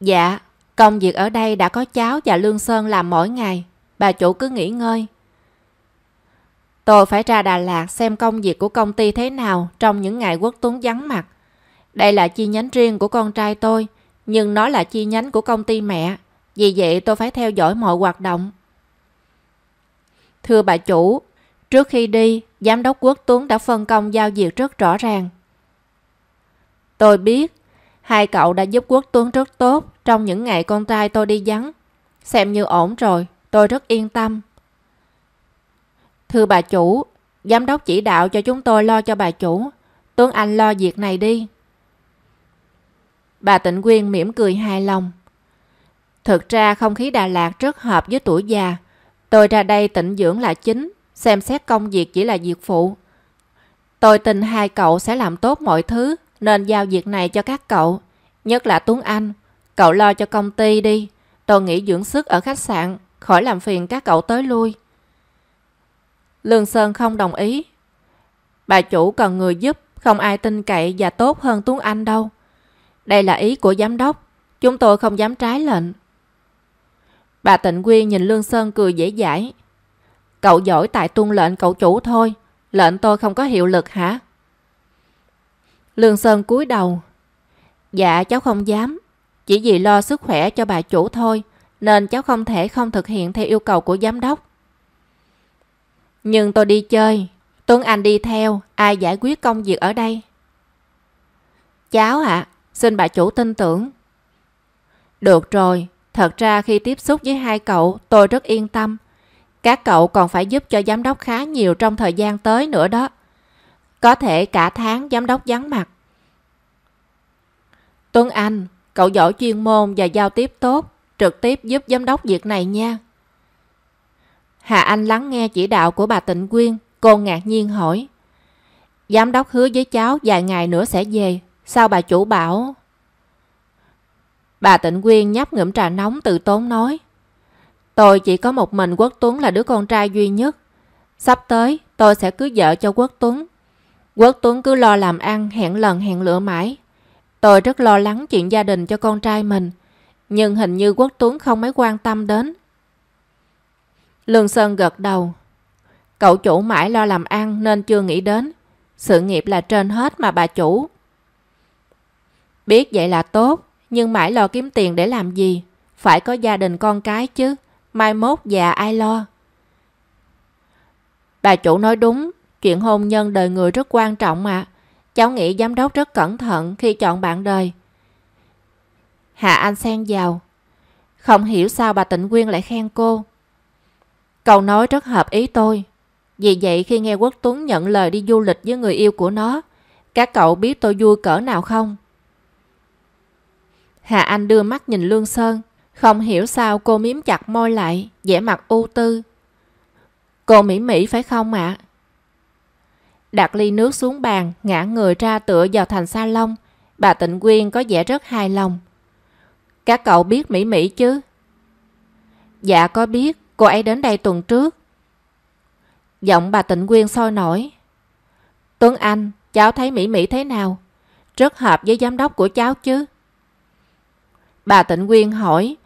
Dạ, công việc ở đây đã có cháu và Lương Sơn làm mỗi ngày. Bà chủ cứ nghỉ ngơi. Tôi phải ra Đà Lạt xem công việc của công ty thế nào trong những ngày Quốc Tuấn vắng mặt. Đây là chi nhánh riêng của con trai tôi, nhưng nó là chi nhánh của công ty mẹ. Vì vậy tôi phải theo dõi mọi hoạt động. Thưa bà chủ, trước khi đi, Giám đốc Quốc Tuấn đã phân công giao việc rất rõ ràng. Tôi biết, hai cậu đã giúp Quốc Tuấn rất tốt trong những ngày con trai tôi đi vắng. Xem như ổn rồi, tôi rất yên tâm. Thưa bà chủ, giám đốc chỉ đạo cho chúng tôi lo cho bà chủ. Tuấn Anh lo việc này đi. Bà Tịnh Quyên mỉm cười hài lòng. Thực ra không khí Đà Lạt rất hợp với tuổi già. Tôi ra đây tịnh dưỡng là chính, xem xét công việc chỉ là việc phụ. Tôi tin hai cậu sẽ làm tốt mọi thứ, nên giao việc này cho các cậu. Nhất là Tuấn Anh, cậu lo cho công ty đi. Tôi nghỉ dưỡng sức ở khách sạn, khỏi làm phiền các cậu tới lui. Lương Sơn không đồng ý. Bà chủ cần người giúp, không ai tin cậy và tốt hơn Tuấn Anh đâu. Đây là ý của giám đốc, chúng tôi không dám trái lệnh. Bà Tịnh Quyên nhìn Lương Sơn cười dễ dãi. Cậu giỏi tại tuân lệnh cậu chủ thôi, lệnh tôi không có hiệu lực hả? Lương Sơn cúi đầu. Dạ cháu không dám, chỉ vì lo sức khỏe cho bà chủ thôi, nên cháu không thể không thực hiện theo yêu cầu của giám đốc. Nhưng tôi đi chơi, Tuấn Anh đi theo, ai giải quyết công việc ở đây? Cháu ạ, à, xin bà chủ tin tưởng. Được rồi, thật ra khi tiếp xúc với hai cậu tôi rất yên tâm. Các cậu còn phải giúp cho giám đốc khá nhiều trong thời gian tới nữa đó. Có thể cả tháng giám đốc vắng mặt. Tuấn Anh, cậu giỏi chuyên môn và giao tiếp tốt, trực tiếp giúp giám đốc việc này nha. Hà Anh lắng nghe chỉ đạo của bà Tịnh Quyên, cô ngạc nhiên hỏi. Giám đốc hứa với cháu vài ngày nữa sẽ về, sao bà chủ bảo... Bà Tịnh Quyên nhấp ngụm trà nóng từ tốn nói. Tôi chỉ có một mình Quốc Tuấn là đứa con trai duy nhất. Sắp tới tôi sẽ cưới vợ cho Quốc Tuấn. Quốc Tuấn cứ lo làm ăn hẹn lần hẹn lựa mãi. Tôi rất lo lắng chuyện gia đình cho con trai mình. Nhưng hình như Quốc Tuấn không mấy quan tâm đến. Lương Sơn gật đầu. Cậu chủ mãi lo làm ăn nên chưa nghĩ đến. Sự nghiệp là trên hết mà bà chủ. Biết vậy là tốt, nhưng mãi lo kiếm tiền để làm gì? Phải có gia đình con cái chứ. Mai mốt già ai lo? Bà chủ nói đúng, chuyện hôn nhân đời người rất quan trọng mà. Cháu nghĩ giám đốc rất cẩn thận khi chọn bạn đời. Hạ Anh xen vào. Không hiểu sao bà Tịnh Quyên lại khen cô. Câu nói rất hợp ý tôi. Vì vậy khi nghe Quốc Tuấn nhận lời đi du lịch với người yêu của nó, các cậu biết tôi vui cỡ nào không? Hà Anh đưa mắt nhìn Lương Sơn, không hiểu sao cô miếm chặt môi lại, vẻ mặt u tư. Cô Mỹ Mỹ phải không ạ? Đặt ly nước xuống bàn, ngã người ra tựa vào thành sa lông. Bà Tịnh Quyên có vẻ rất hài lòng. Các cậu biết Mỹ Mỹ chứ? Dạ có biết, cô ấy đến đây tuần trước. Giọng bà Tịnh Quyên sôi nổi. Tuấn Anh, cháu thấy Mỹ Mỹ thế nào? Rất hợp với giám đốc của cháu chứ? Bà Tịnh Quyên hỏi,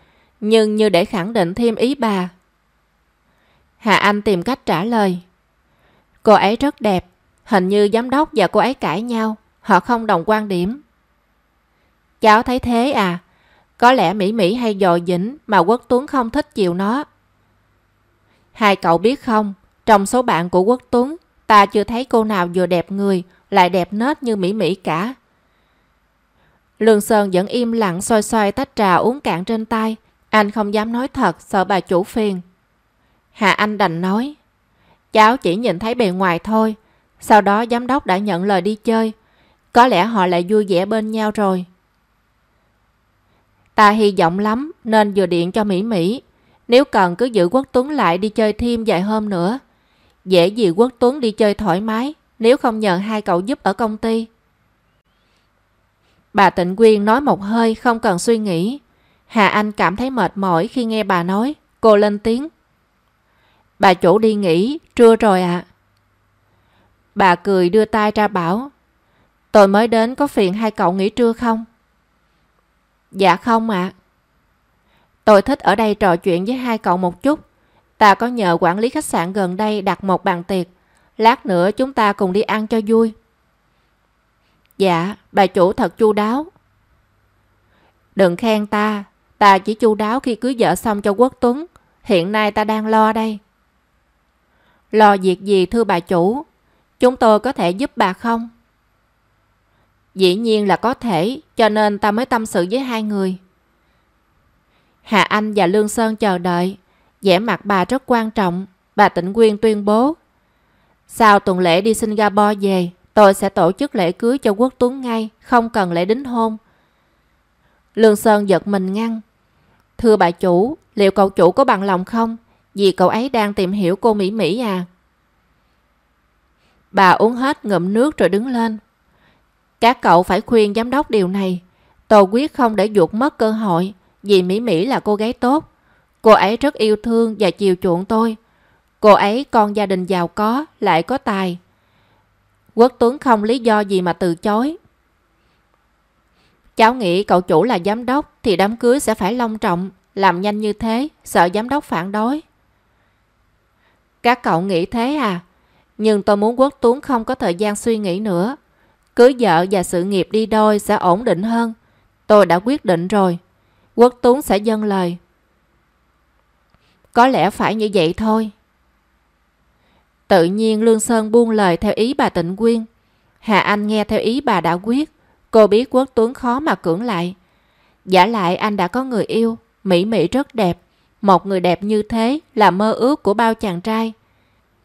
nhưng như để khẳng định thêm ý bà. Hà Anh tìm cách trả lời. Cô ấy rất đẹp, hình như giám đốc và cô ấy cãi nhau, họ không đồng quan điểm. Cháu thấy thế à? Có lẽ Mỹ Mỹ hay dò dĩnh mà Quốc Tuấn không thích chịu nó. Hai cậu biết không, trong số bạn của Quốc Tuấn, ta chưa thấy cô nào vừa đẹp người, lại đẹp nết như Mỹ Mỹ cả. Lương Sơn vẫn im lặng xoay xoay tách trà uống cạn trên tay. Anh không dám nói thật, sợ bà chủ phiền. Hà Anh đành nói, cháu chỉ nhìn thấy bề ngoài thôi. Sau đó giám đốc đã nhận lời đi chơi. Có lẽ họ lại vui vẻ bên nhau rồi. Ta hy vọng lắm nên vừa điện cho Mỹ Mỹ. Nếu cần cứ giữ Quốc Tuấn lại đi chơi thêm vài hôm nữa. Dễ gì Quốc Tuấn đi chơi thoải mái nếu không nhờ hai cậu giúp ở công ty. Bà Tịnh Quyên nói một hơi không cần suy nghĩ. Hà Anh cảm thấy mệt mỏi khi nghe bà nói. Cô lên tiếng. Bà chủ đi nghỉ, trưa rồi ạ. À. Bà cười đưa tay ra bảo. Tôi mới đến có phiền hai cậu nghỉ trưa không? Dạ không ạ. À. Tôi thích ở đây trò chuyện với hai cậu một chút. Ta có nhờ quản lý khách sạn gần đây đặt một bàn tiệc. Lát nữa chúng ta cùng đi ăn cho vui. Dạ, bà chủ thật chu đáo. Đừng khen ta, ta chỉ chu đáo khi cưới vợ xong cho Quốc Tuấn. Hiện nay ta đang lo đây. Lo việc gì thưa bà chủ? Chúng tôi có thể giúp bà không? Dĩ nhiên là có thể, cho nên ta mới tâm sự với hai người. Hà Anh và Lương Sơn chờ đợi. vẻ mặt bà rất quan trọng. Bà Tịnh Quyên tuyên bố. Sau tuần lễ đi Singapore về, tôi sẽ tổ chức lễ cưới cho Quốc Tuấn ngay, không cần lễ đính hôn. Lương Sơn giật mình ngăn. Thưa bà chủ, liệu cậu chủ có bằng lòng không? Vì cậu ấy đang tìm hiểu cô Mỹ Mỹ à. Bà uống hết ngụm nước rồi đứng lên. Các cậu phải khuyên giám đốc điều này. Tôi quyết không để ruột mất cơ hội vì Mỹ Mỹ là cô gái tốt. Cô ấy rất yêu thương và chiều chuộng tôi. Cô ấy con gia đình giàu có, lại có tài. Quốc Tuấn không lý do gì mà từ chối. Cháu nghĩ cậu chủ là giám đốc thì đám cưới sẽ phải long trọng, làm nhanh như thế, sợ giám đốc phản đối. Các cậu nghĩ thế à? Nhưng tôi muốn Quốc Tuấn không có thời gian suy nghĩ nữa. Cưới vợ và sự nghiệp đi đôi sẽ ổn định hơn. Tôi đã quyết định rồi. Quốc Tuấn sẽ dâng lời. Có lẽ phải như vậy thôi. Tự nhiên Lương Sơn buông lời theo ý bà Tịnh Quyên. Hà Anh nghe theo ý bà đã quyết. Cô biết Quốc Tuấn khó mà cưỡng lại. Giả lại anh đã có người yêu. Mỹ Mỹ rất đẹp. Một người đẹp như thế là mơ ước của bao chàng trai.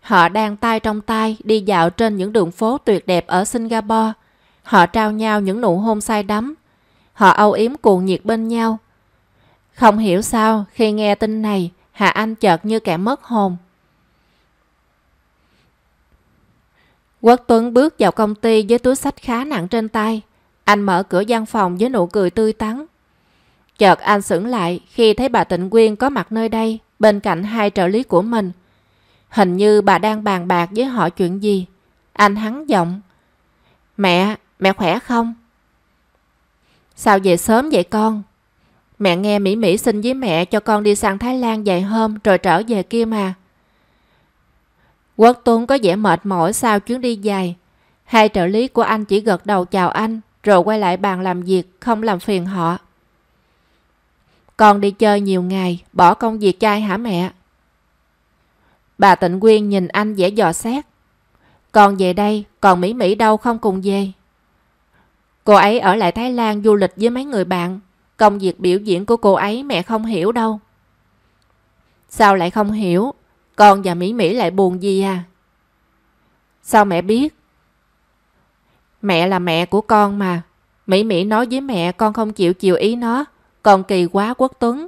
Họ đang tay trong tay đi dạo trên những đường phố tuyệt đẹp ở Singapore. Họ trao nhau những nụ hôn say đắm. Họ âu yếm cuồng nhiệt bên nhau. Không hiểu sao khi nghe tin này, Hà Anh chợt như kẻ mất hồn. Quốc Tuấn bước vào công ty với túi sách khá nặng trên tay. Anh mở cửa văn phòng với nụ cười tươi tắn. Chợt anh sững lại khi thấy bà Tịnh Quyên có mặt nơi đây, bên cạnh hai trợ lý của mình. Hình như bà đang bàn bạc với họ chuyện gì. Anh hắn giọng. Mẹ, mẹ khỏe không? Sao về sớm vậy con? Mẹ nghe Mỹ Mỹ xin với mẹ cho con đi sang Thái Lan vài hôm rồi trở về kia mà. Quốc Tuấn có vẻ mệt mỏi sau chuyến đi dài. Hai trợ lý của anh chỉ gật đầu chào anh rồi quay lại bàn làm việc không làm phiền họ. Con đi chơi nhiều ngày, bỏ công việc trai hả mẹ? Bà Tịnh Quyên nhìn anh dễ dò xét. Con về đây, còn Mỹ Mỹ đâu không cùng về. Cô ấy ở lại Thái Lan du lịch với mấy người bạn. Công việc biểu diễn của cô ấy mẹ không hiểu đâu. Sao lại không hiểu? Con và Mỹ Mỹ lại buồn gì à? Sao mẹ biết? Mẹ là mẹ của con mà. Mỹ Mỹ nói với mẹ con không chịu chiều ý nó. Còn kỳ quá quốc tuấn.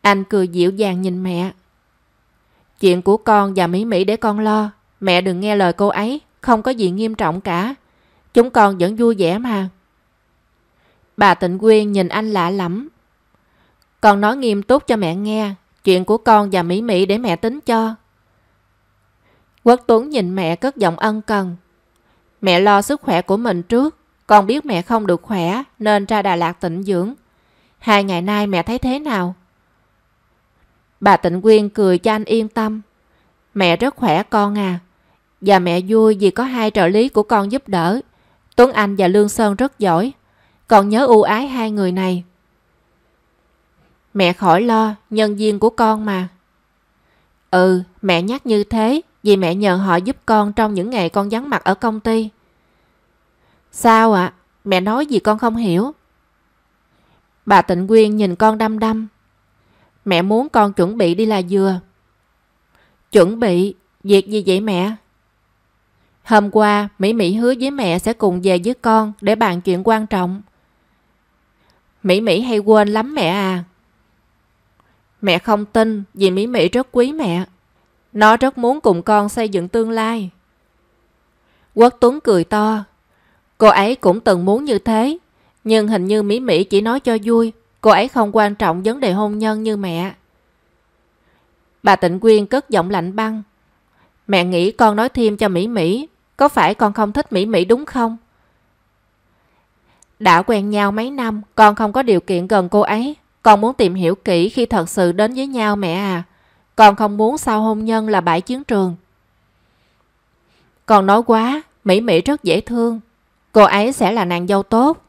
Anh cười dịu dàng nhìn mẹ. Chuyện của con và Mỹ Mỹ để con lo. Mẹ đừng nghe lời cô ấy. Không có gì nghiêm trọng cả. Chúng con vẫn vui vẻ mà. Bà Tịnh Quyên nhìn anh lạ lắm. Con nói nghiêm túc cho mẹ nghe. Chuyện của con và Mỹ Mỹ để mẹ tính cho. Quốc Tuấn nhìn mẹ cất giọng ân cần. Mẹ lo sức khỏe của mình trước. Con biết mẹ không được khỏe nên ra Đà Lạt tịnh dưỡng. Hai ngày nay mẹ thấy thế nào? Bà Tịnh Quyên cười cho anh yên tâm. Mẹ rất khỏe con à. Và mẹ vui vì có hai trợ lý của con giúp đỡ. Tuấn Anh và Lương Sơn rất giỏi. còn nhớ ưu ái hai người này. Mẹ khỏi lo, nhân viên của con mà. Ừ, mẹ nhắc như thế vì mẹ nhờ họ giúp con trong những ngày con vắng mặt ở công ty. Sao ạ? À? Mẹ nói gì con không hiểu. Bà Tịnh Quyên nhìn con đăm đăm. Mẹ muốn con chuẩn bị đi là dừa. Chuẩn bị? Việc gì vậy mẹ? Hôm qua, Mỹ Mỹ hứa với mẹ sẽ cùng về với con để bàn chuyện quan trọng. Mỹ Mỹ hay quên lắm mẹ à. Mẹ không tin vì Mỹ Mỹ rất quý mẹ. Nó rất muốn cùng con xây dựng tương lai. Quốc Tuấn cười to. Cô ấy cũng từng muốn như thế, nhưng hình như Mỹ Mỹ chỉ nói cho vui, cô ấy không quan trọng vấn đề hôn nhân như mẹ. Bà Tịnh Quyên cất giọng lạnh băng. Mẹ nghĩ con nói thêm cho Mỹ Mỹ, có phải con không thích Mỹ Mỹ đúng không? Đã quen nhau mấy năm, con không có điều kiện gần cô ấy. Con muốn tìm hiểu kỹ khi thật sự đến với nhau mẹ à. Con không muốn sau hôn nhân là bãi chiến trường. Con nói quá, Mỹ Mỹ rất dễ thương. Cô ấy sẽ là nàng dâu tốt.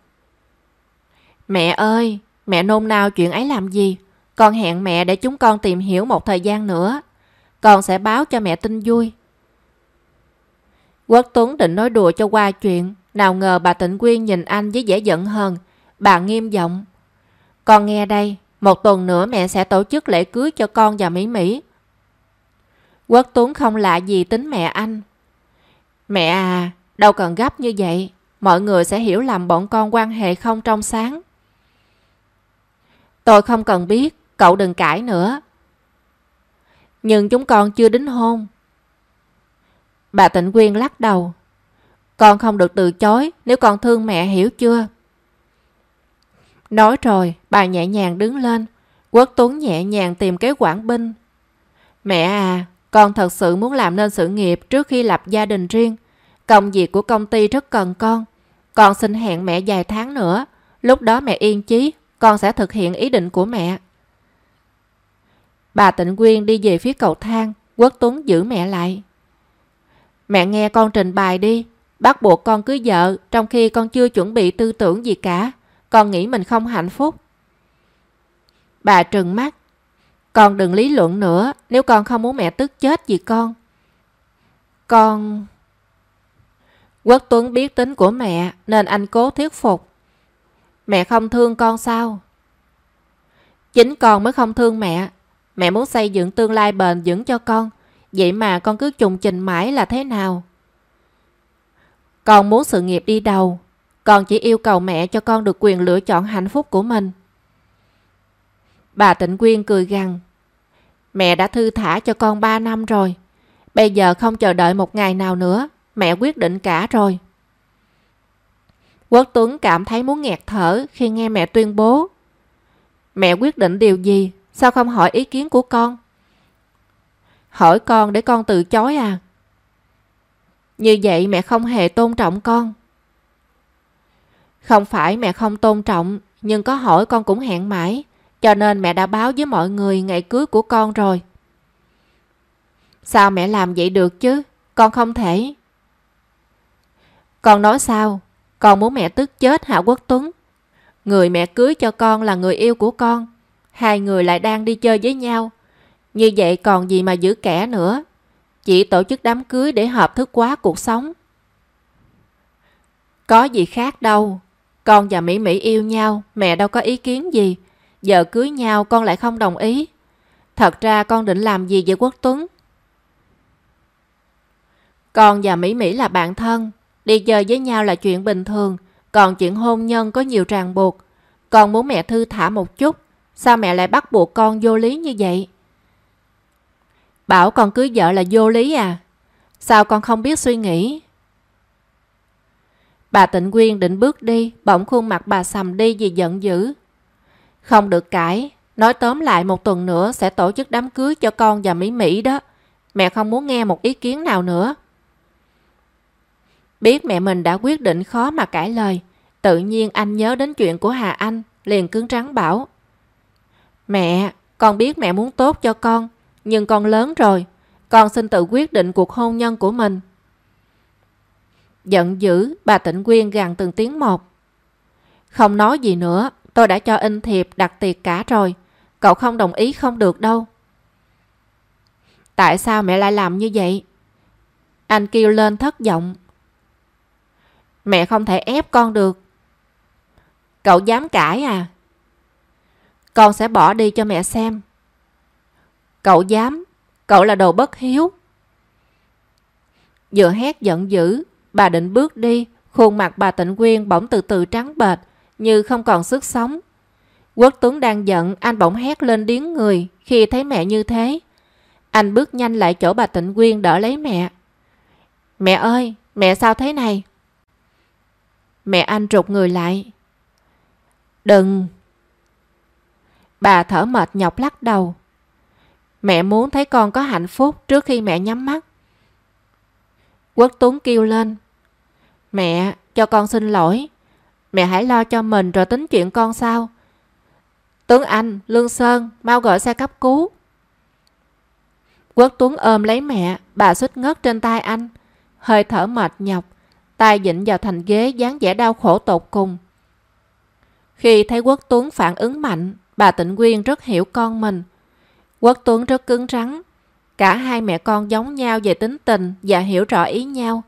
Mẹ ơi, mẹ nôn nao chuyện ấy làm gì? Con hẹn mẹ để chúng con tìm hiểu một thời gian nữa. Con sẽ báo cho mẹ tin vui. Quốc Tuấn định nói đùa cho qua chuyện. Nào ngờ bà Tịnh Quyên nhìn anh với vẻ giận hờn. Bà nghiêm giọng. Con nghe đây, một tuần nữa mẹ sẽ tổ chức lễ cưới cho con và Mỹ Mỹ. Quốc Tuấn không lạ gì tính mẹ anh. Mẹ à, đâu cần gấp như vậy. Mọi người sẽ hiểu lầm bọn con quan hệ không trong sáng. Tôi không cần biết, cậu đừng cãi nữa. Nhưng chúng con chưa đính hôn. Bà Tịnh Quyên lắc đầu. Con không được từ chối nếu con thương mẹ hiểu chưa? Nói rồi, bà nhẹ nhàng đứng lên. Quốc Tuấn nhẹ nhàng tìm cái quản binh. Mẹ à, con thật sự muốn làm nên sự nghiệp trước khi lập gia đình riêng. Công việc của công ty rất cần con. Con xin hẹn mẹ vài tháng nữa. Lúc đó mẹ yên chí, con sẽ thực hiện ý định của mẹ. Bà Tịnh Quyên đi về phía cầu thang, Quốc Tuấn giữ mẹ lại. Mẹ nghe con trình bày đi, bắt buộc con cưới vợ trong khi con chưa chuẩn bị tư tưởng gì cả. Con nghĩ mình không hạnh phúc. Bà trừng mắt. Con đừng lý luận nữa nếu con không muốn mẹ tức chết vì con. Con... Quốc Tuấn biết tính của mẹ nên anh cố thuyết phục. Mẹ không thương con sao? Chính con mới không thương mẹ. Mẹ muốn xây dựng tương lai bền vững cho con. Vậy mà con cứ trùng trình mãi là thế nào? Con muốn sự nghiệp đi đầu. Con chỉ yêu cầu mẹ cho con được quyền lựa chọn hạnh phúc của mình. Bà Tịnh Quyên cười gằn. Mẹ đã thư thả cho con 3 năm rồi. Bây giờ không chờ đợi một ngày nào nữa. Mẹ quyết định cả rồi. Quốc Tuấn cảm thấy muốn nghẹt thở khi nghe mẹ tuyên bố. Mẹ quyết định điều gì? Sao không hỏi ý kiến của con? Hỏi con để con từ chối à? Như vậy mẹ không hề tôn trọng con. Không phải mẹ không tôn trọng, nhưng có hỏi con cũng hẹn mãi. Cho nên mẹ đã báo với mọi người ngày cưới của con rồi. Sao mẹ làm vậy được chứ? Con không thể. Con nói sao? Con muốn mẹ tức chết hạ Quốc Tuấn? Người mẹ cưới cho con là người yêu của con. Hai người lại đang đi chơi với nhau. Như vậy còn gì mà giữ kẻ nữa. Chỉ tổ chức đám cưới để hợp thức quá cuộc sống. Có gì khác đâu. Con và Mỹ Mỹ yêu nhau, mẹ đâu có ý kiến gì. Giờ cưới nhau con lại không đồng ý. Thật ra con định làm gì với Quốc Tuấn? Con và Mỹ Mỹ là bạn thân, Đi chơi với nhau là chuyện bình thường, còn chuyện hôn nhân có nhiều ràng buộc. Con muốn mẹ thư thả một chút, sao mẹ lại bắt buộc con vô lý như vậy? Bảo con cưới vợ là vô lý à? Sao con không biết suy nghĩ? Bà Tịnh Quyên định bước đi, bỗng khuôn mặt bà sầm đi vì giận dữ. Không được cãi, nói tóm lại một tuần nữa sẽ tổ chức đám cưới cho con và Mỹ Mỹ đó. Mẹ không muốn nghe một ý kiến nào nữa. Biết mẹ mình đã quyết định khó mà cãi lời, tự nhiên anh nhớ đến chuyện của Hà Anh, liền cứng rắn bảo. Mẹ, con biết mẹ muốn tốt cho con, nhưng con lớn rồi, con xin tự quyết định cuộc hôn nhân của mình. Giận dữ, bà Tịnh Quyên gằn từng tiếng một. Không nói gì nữa, tôi đã cho in thiệp đặt tiệc cả rồi, cậu không đồng ý không được đâu. Tại sao mẹ lại làm như vậy? Anh kêu lên thất vọng, Mẹ không thể ép con được. Cậu dám cãi à? Con sẽ bỏ đi cho mẹ xem. Cậu dám, cậu là đồ bất hiếu. Vừa hét giận dữ, bà định bước đi, khuôn mặt bà Tịnh Quyên bỗng từ từ trắng bệch, như không còn sức sống. Quốc Tuấn đang giận, anh bỗng hét lên điếng người khi thấy mẹ như thế. Anh bước nhanh lại chỗ bà Tịnh Quyên đỡ lấy mẹ. Mẹ ơi, mẹ sao thế này? Mẹ anh rụt người lại. Đừng! Bà thở mệt nhọc lắc đầu. Mẹ muốn thấy con có hạnh phúc trước khi mẹ nhắm mắt. Quốc Tuấn kêu lên. Mẹ, cho con xin lỗi. Mẹ hãy lo cho mình rồi tính chuyện con sao. Tuấn Anh, Lương Sơn, mau gọi xe cấp cứu. Quốc Tuấn ôm lấy mẹ, bà xích ngất trên tay anh. Hơi thở mệt nhọc, tay dịnh vào thành ghế dáng vẻ đau khổ tột cùng. Khi thấy Quốc Tuấn phản ứng mạnh, bà Tịnh Quyên rất hiểu con mình. Quốc Tuấn rất cứng rắn. Cả hai mẹ con giống nhau về tính tình và hiểu rõ ý nhau.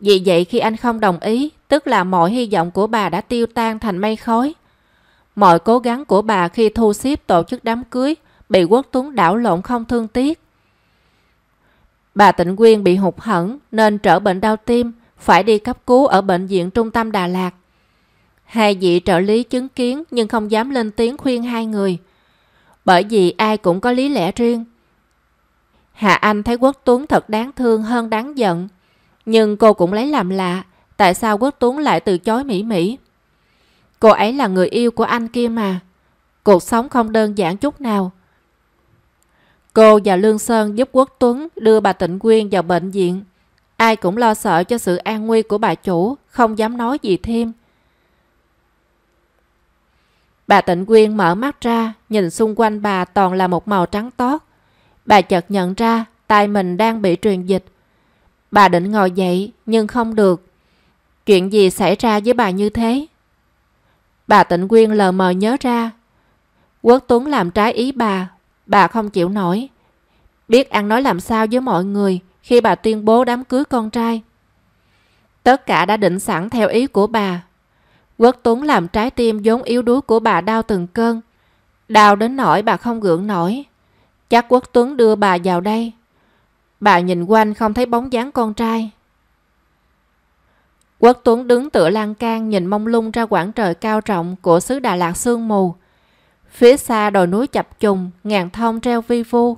Vì vậy khi anh không đồng ý, tức là mọi hy vọng của bà đã tiêu tan thành mây khói. Mọi cố gắng của bà khi thu xếp tổ chức đám cưới bị Quốc Tuấn đảo lộn không thương tiếc. Bà Tịnh Quyên bị hụt hẫng nên trở bệnh đau tim, phải đi cấp cứu ở bệnh viện trung tâm Đà Lạt. Hai vị trợ lý chứng kiến nhưng không dám lên tiếng khuyên hai người. Bởi vì ai cũng có lý lẽ riêng. Hạ Anh thấy Quốc Tuấn thật đáng thương hơn đáng giận. Nhưng cô cũng lấy làm lạ, tại sao Quốc Tuấn lại từ chối Mỹ Mỹ. Cô ấy là người yêu của anh kia mà. Cuộc sống không đơn giản chút nào. Cô và Lương Sơn giúp Quốc Tuấn đưa bà Tịnh Quyên vào bệnh viện. Ai cũng lo sợ cho sự an nguy của bà chủ, không dám nói gì thêm. Bà Tịnh Quyên mở mắt ra, nhìn xung quanh bà toàn là một màu trắng tót. Bà chợt nhận ra tay mình đang bị truyền dịch. Bà định ngồi dậy nhưng không được. Chuyện gì xảy ra với bà như thế? Bà Tịnh Quyên lờ mờ nhớ ra. Quốc Tuấn làm trái ý bà, bà không chịu nổi. Biết ăn nói làm sao với mọi người khi bà tuyên bố đám cưới con trai. Tất cả đã định sẵn theo ý của bà. Quốc Tuấn làm trái tim vốn yếu đuối của bà đau từng cơn. Đau đến nỗi bà không gượng nổi. Chắc Quốc Tuấn đưa bà vào đây. Bà nhìn quanh không thấy bóng dáng con trai. Quốc Tuấn đứng tựa lan can nhìn mông lung ra quảng trời cao rộng của xứ Đà Lạt sương mù. Phía xa đồi núi chập trùng, ngàn thông treo vi vu.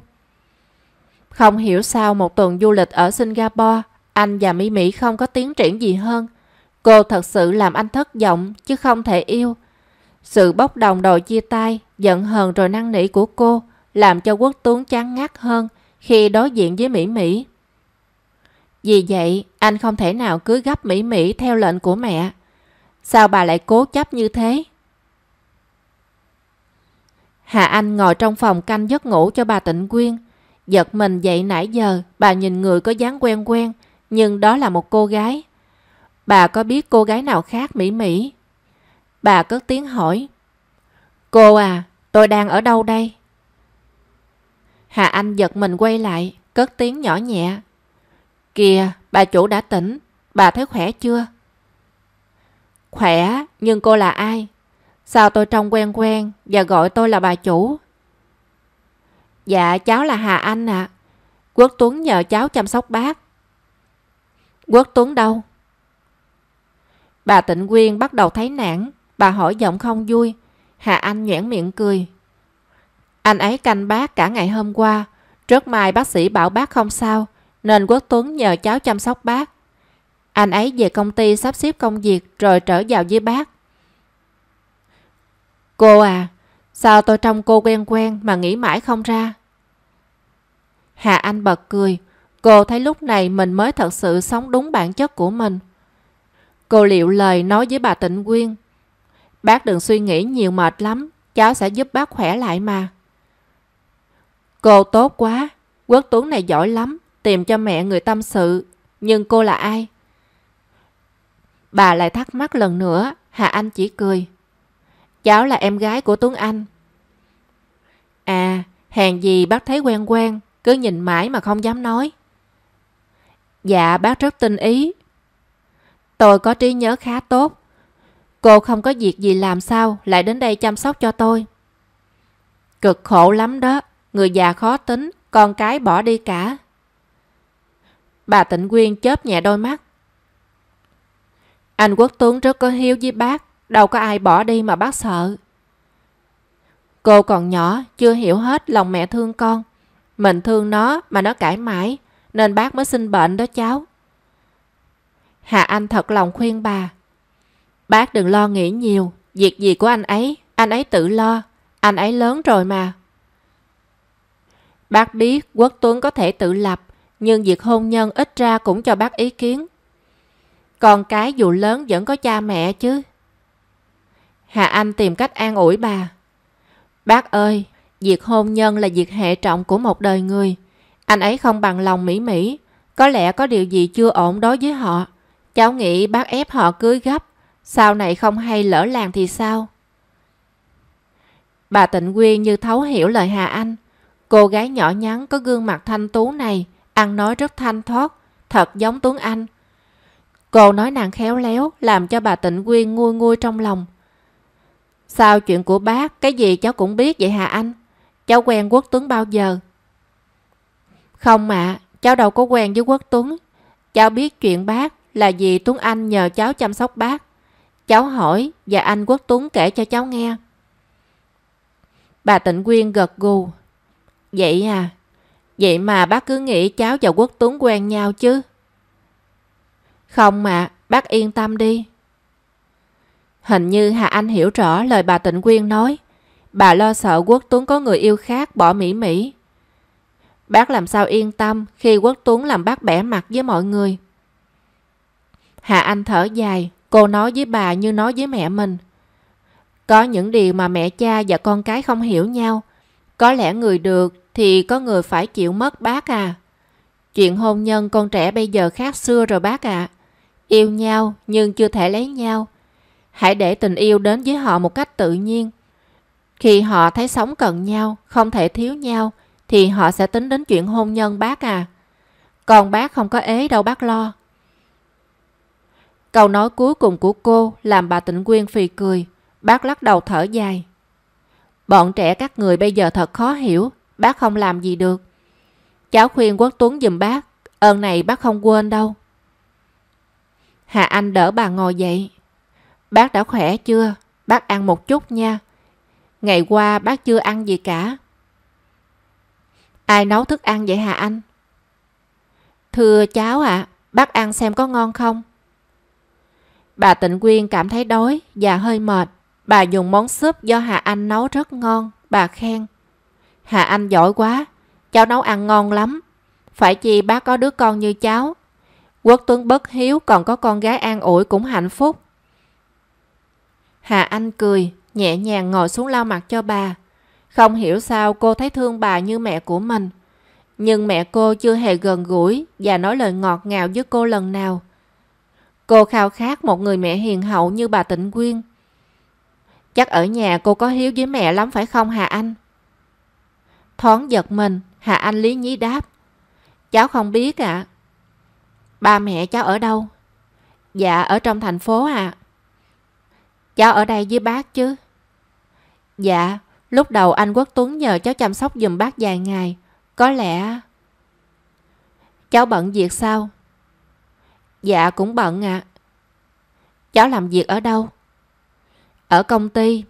Không hiểu sao một tuần du lịch ở Singapore, anh và Mỹ Mỹ không có tiến triển gì hơn. Cô thật sự làm anh thất vọng chứ không thể yêu. Sự bốc đồng đòi chia tay, giận hờn rồi năn nỉ của cô làm cho Quốc Tuấn chán ngắt hơn khi đối diện với Mỹ Mỹ. Vì vậy, anh không thể nào cưới gấp Mỹ Mỹ theo lệnh của mẹ. Sao bà lại cố chấp như thế? Hà Anh ngồi trong phòng canh giấc ngủ cho bà Tịnh Quyên. Giật mình dậy nãy giờ, bà nhìn người có dáng quen quen, nhưng đó là một cô gái. Bà có biết cô gái nào khác Mỹ Mỹ? Bà cất tiếng hỏi. Cô à, tôi đang ở đâu đây? Hà Anh giật mình quay lại, cất tiếng nhỏ nhẹ. Kìa, bà chủ đã tỉnh, bà thấy khỏe chưa? Khỏe, nhưng cô là ai? Sao tôi trông quen quen và gọi tôi là bà chủ? Dạ, cháu là Hà Anh ạ. À. Quốc Tuấn nhờ cháu chăm sóc bác. Quốc Tuấn đâu? Bà Tịnh Quyên bắt đầu thấy nản, bà hỏi giọng không vui. Hà Anh nhoẻn miệng cười. Anh ấy canh bác cả ngày hôm qua, rất may bác sĩ bảo bác không sao, nên Quốc Tuấn nhờ cháu chăm sóc bác. Anh ấy về công ty sắp xếp công việc rồi trở vào với bác. Cô à, sao tôi trông cô quen quen mà nghĩ mãi không ra? Hà Anh bật cười, cô thấy lúc này mình mới thật sự sống đúng bản chất của mình. Cô liệu lời nói với bà Tịnh Quyên. Bác đừng suy nghĩ nhiều mệt lắm, cháu sẽ giúp bác khỏe lại mà. Cô tốt quá, Quốc Tuấn này giỏi lắm, tìm cho mẹ người tâm sự. Nhưng cô là ai? Bà lại thắc mắc lần nữa, Hà Anh chỉ cười. Cháu là em gái của Tuấn Anh. À, hèn gì bác thấy quen quen, cứ nhìn mãi mà không dám nói. Dạ, bác rất tinh ý. Tôi có trí nhớ khá tốt. Cô không có việc gì làm sao lại đến đây chăm sóc cho tôi. Cực khổ lắm đó, người già khó tính, con cái bỏ đi cả. Bà Tịnh Quyên chớp nhẹ đôi mắt. Anh Quốc Tuấn rất có hiếu với bác, đâu có ai bỏ đi mà bác sợ. Cô còn nhỏ, chưa hiểu hết lòng mẹ thương con. Mình thương nó mà nó cãi mãi, nên bác mới sinh bệnh đó cháu. Hà Anh thật lòng khuyên bà. Bác đừng lo nghĩ nhiều, việc gì của anh ấy, anh ấy tự lo, anh ấy lớn rồi mà. Bác biết Quốc Tuấn có thể tự lập, nhưng việc hôn nhân ít ra cũng cho bác ý kiến. Con cái dù lớn vẫn có cha mẹ chứ. Hà Anh tìm cách an ủi bà. Bác ơi, việc hôn nhân là việc hệ trọng của một đời người. Anh ấy không bằng lòng mỹ mỹ, có lẽ có điều gì chưa ổn đối với họ. Cháu nghĩ bác ép họ cưới gấp, sau này không hay lỡ làng thì sao? Bà Tịnh Quyên như thấu hiểu lời Hà Anh. Cô gái nhỏ nhắn có gương mặt thanh tú này, ăn nói rất thanh thoát, thật giống Tuấn Anh. Cô nói nàng khéo léo, làm cho bà Tịnh Quyên nguôi nguôi trong lòng. Sao chuyện của bác, cái gì cháu cũng biết vậy Hà Anh? Cháu quen Quốc Tuấn bao giờ? Không ạ, cháu đâu có quen với Quốc Tuấn. Cháu biết chuyện bác là vì Tuấn Anh nhờ cháu chăm sóc bác. Cháu hỏi và anh Quốc Tuấn kể cho cháu nghe. Bà Tịnh Quyên gật gù. Vậy à, vậy mà bác cứ nghĩ cháu và Quốc Tuấn quen nhau chứ. Không mà, bác yên tâm đi. Hình như Hà Anh hiểu rõ lời bà Tịnh Quyên nói. Bà lo sợ Quốc Tuấn có người yêu khác bỏ Mỹ Mỹ. Bác làm sao yên tâm khi Quốc Tuấn làm bác bẻ mặt với mọi người. Hà Anh thở dài, cô nói với bà như nói với mẹ mình. Có những điều mà mẹ cha và con cái không hiểu nhau. Có lẽ người được thì có người phải chịu mất bác à. Chuyện hôn nhân con trẻ bây giờ khác xưa rồi bác ạ. À. Yêu nhau nhưng chưa thể lấy nhau. Hãy để tình yêu đến với họ một cách tự nhiên. Khi họ thấy sống cần nhau, không thể thiếu nhau, thì họ sẽ tính đến chuyện hôn nhân bác à. Còn bác không có ế đâu bác lo. Câu nói cuối cùng của cô làm bà Tịnh Quyên phì cười. Bác lắc đầu thở dài. Bọn trẻ các người bây giờ thật khó hiểu, bác không làm gì được. Cháu khuyên Quốc Tuấn giùm bác, ơn này bác không quên đâu. Hà Anh đỡ bà ngồi dậy. Bác đã khỏe chưa? Bác ăn một chút nha. Ngày qua bác chưa ăn gì cả. Ai nấu thức ăn vậy Hà Anh? Thưa cháu ạ, à, bác ăn xem có ngon không? Bà Tịnh Quyên cảm thấy đói và hơi mệt. Bà dùng món súp do Hà Anh nấu rất ngon, bà khen. Hà Anh giỏi quá, cháu nấu ăn ngon lắm. Phải chi bác có đứa con như cháu. Quốc Tuấn bất hiếu còn có con gái an ủi cũng hạnh phúc. Hà Anh cười, nhẹ nhàng ngồi xuống lau mặt cho bà. Không hiểu sao cô thấy thương bà như mẹ của mình. Nhưng mẹ cô chưa hề gần gũi và nói lời ngọt ngào với cô lần nào. Cô khao khát một người mẹ hiền hậu như bà Tịnh Quyên. Chắc ở nhà cô có hiếu với mẹ lắm phải không Hà Anh? Thoáng giật mình, Hà Anh lý nhí đáp. Cháu không biết ạ. À. Ba mẹ cháu ở đâu? Dạ ở trong thành phố à. Cháu ở đây với bác chứ? Dạ, lúc đầu anh Quốc Tuấn nhờ cháu chăm sóc giùm bác vài ngày. Có lẽ... Cháu bận việc sao? Dạ cũng bận ạ. À. Cháu làm việc ở đâu? Ở công ty.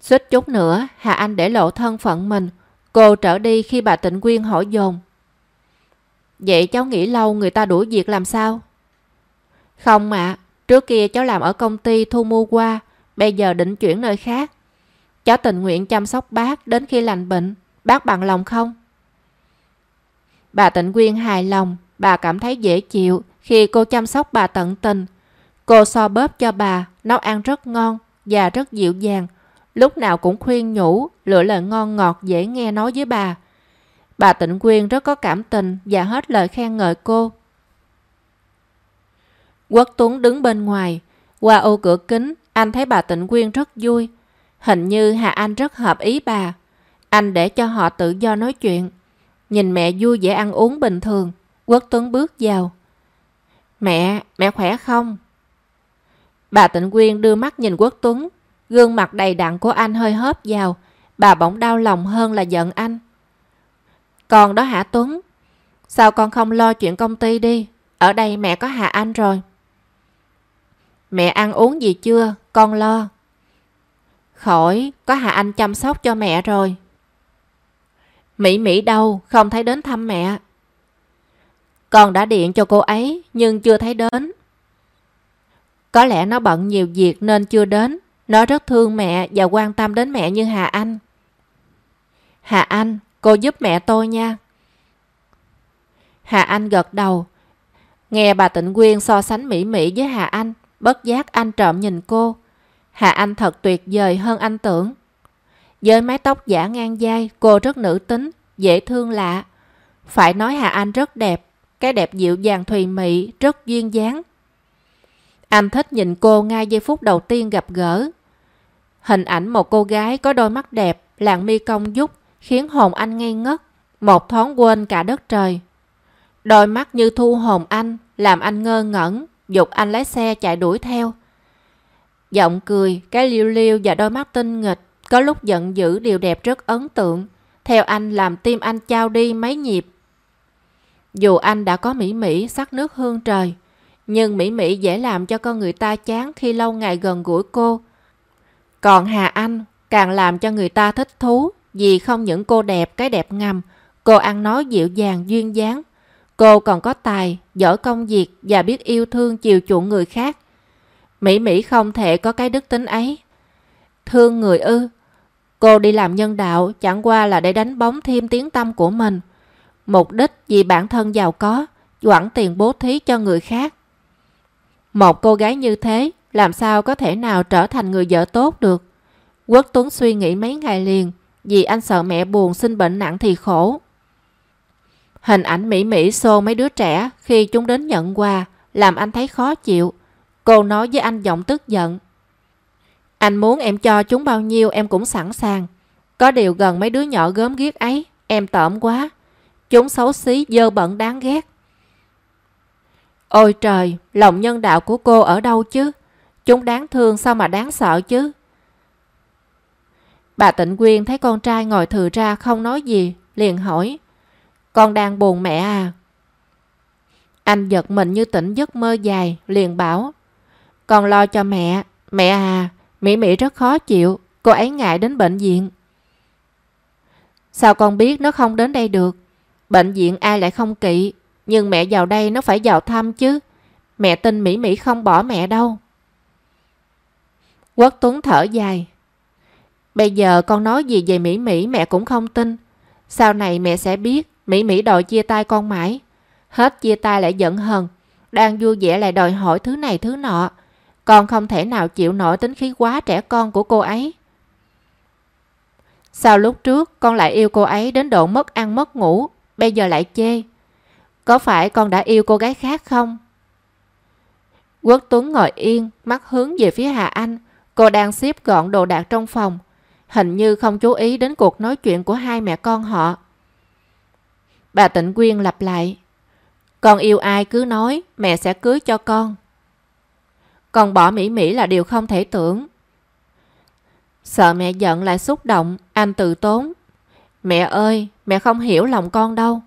Suýt chút nữa, Hà Anh để lộ thân phận mình. Cô trở đi khi bà Tịnh Quyên hỏi dồn. Vậy cháu nghĩ lâu người ta đuổi việc làm sao? Không ạ, à, trước kia cháu làm ở công ty thu mua qua, bây giờ định chuyển nơi khác. Cháu tình nguyện chăm sóc bác đến khi lành bệnh, bác bằng lòng không? Bà Tịnh Quyên hài lòng, bà cảm thấy dễ chịu khi cô chăm sóc bà tận tình. Cô so bóp cho bà, nấu ăn rất ngon và rất dịu dàng, lúc nào cũng khuyên nhủ, lựa lời ngon ngọt dễ nghe nói với bà. Bà Tịnh Quyên rất có cảm tình và hết lời khen ngợi cô. Quốc Tuấn đứng bên ngoài, qua ô cửa kính, anh thấy bà Tịnh Quyên rất vui. Hình như Hà Anh rất hợp ý bà. Anh để cho họ tự do nói chuyện. Nhìn mẹ vui vẻ ăn uống bình thường, Quốc Tuấn bước vào. Mẹ, mẹ khỏe không? Bà Tịnh Quyên đưa mắt nhìn Quốc Tuấn, gương mặt đầy đặn của anh hơi hớp vào, bà bỗng đau lòng hơn là giận anh. Còn đó hả Tuấn? Sao con không lo chuyện công ty đi? Ở đây mẹ có Hạ Anh rồi. Mẹ ăn uống gì chưa? Con lo. Khỏi, có Hạ Anh chăm sóc cho mẹ rồi. Mỹ Mỹ đâu, không thấy đến thăm mẹ. Con đã điện cho cô ấy, nhưng chưa thấy đến. Có lẽ nó bận nhiều việc nên chưa đến. Nó rất thương mẹ và quan tâm đến mẹ như Hà Anh. Hà Anh, cô giúp mẹ tôi nha. Hà Anh gật đầu. Nghe bà Tịnh Quyên so sánh Mỹ Mỹ với Hà Anh, bất giác anh trộm nhìn cô. Hà Anh thật tuyệt vời hơn anh tưởng. Với mái tóc giả ngang vai, cô rất nữ tính, dễ thương lạ. Phải nói Hà Anh rất đẹp, cái đẹp dịu dàng thùy mị, rất duyên dáng. Anh thích nhìn cô ngay giây phút đầu tiên gặp gỡ. Hình ảnh một cô gái có đôi mắt đẹp, làng mi cong dúc, khiến hồn anh ngây ngất, một thoáng quên cả đất trời. Đôi mắt như thu hồn anh, làm anh ngơ ngẩn, dục anh lái xe chạy đuổi theo. Giọng cười, cái liêu liêu và đôi mắt tinh nghịch, có lúc giận dữ điều đẹp rất ấn tượng. Theo anh làm tim anh trao đi mấy nhịp. Dù anh đã có mỹ mỹ sắc nước hương trời, nhưng mỹ mỹ dễ làm cho con người ta chán khi lâu ngày gần gũi cô. Còn Hà Anh càng làm cho người ta thích thú vì không những cô đẹp cái đẹp ngầm, cô ăn nói dịu dàng duyên dáng. Cô còn có tài, giỏi công việc và biết yêu thương chiều chuộng người khác. Mỹ Mỹ không thể có cái đức tính ấy. Thương người ư. Cô đi làm nhân đạo chẳng qua là để đánh bóng thêm tiếng tâm của mình. Mục đích vì bản thân giàu có, quẳng tiền bố thí cho người khác. Một cô gái như thế làm sao có thể nào trở thành người vợ tốt được. Quốc Tuấn suy nghĩ mấy ngày liền vì anh sợ mẹ buồn sinh bệnh nặng thì khổ. Hình ảnh Mỹ Mỹ xô mấy đứa trẻ khi chúng đến nhận quà làm anh thấy khó chịu. Cô nói với anh giọng tức giận. Anh muốn em cho chúng bao nhiêu em cũng sẵn sàng. Có điều gần mấy đứa nhỏ gớm ghiếc ấy, em tởm quá. Chúng xấu xí, dơ bẩn đáng ghét. Ôi trời, lòng nhân đạo của cô ở đâu chứ? Chúng đáng thương sao mà đáng sợ chứ? Bà Tịnh Quyên thấy con trai ngồi thừa ra không nói gì, liền hỏi. Con đang buồn mẹ à? Anh giật mình như tỉnh giấc mơ dài, liền bảo. Con lo cho mẹ. Mẹ à, Mỹ Mỹ rất khó chịu, cô ấy ngại đến bệnh viện. Sao con biết nó không đến đây được? Bệnh viện ai lại không kỵ, nhưng mẹ vào đây nó phải vào thăm chứ. Mẹ tin Mỹ Mỹ không bỏ mẹ đâu. Quốc Tuấn thở dài. Bây giờ con nói gì về Mỹ Mỹ mẹ cũng không tin. Sau này mẹ sẽ biết Mỹ Mỹ đòi chia tay con mãi. Hết chia tay lại giận hờn. Đang vui vẻ lại đòi hỏi thứ này thứ nọ. Con không thể nào chịu nổi tính khí quá trẻ con của cô ấy. Sao lúc trước con lại yêu cô ấy đến độ mất ăn mất ngủ, bây giờ lại chê? Có phải con đã yêu cô gái khác không? Quốc Tuấn ngồi yên, mắt hướng về phía Hà Anh. Cô đang xếp gọn đồ đạc trong phòng. Hình như không chú ý đến cuộc nói chuyện của hai mẹ con họ. Bà Tịnh Quyên lặp lại. Con yêu ai cứ nói, mẹ sẽ cưới cho con. Con bỏ Mỹ Mỹ là điều không thể tưởng. Sợ mẹ giận lại xúc động, anh tự tốn. Mẹ ơi, mẹ không hiểu lòng con đâu.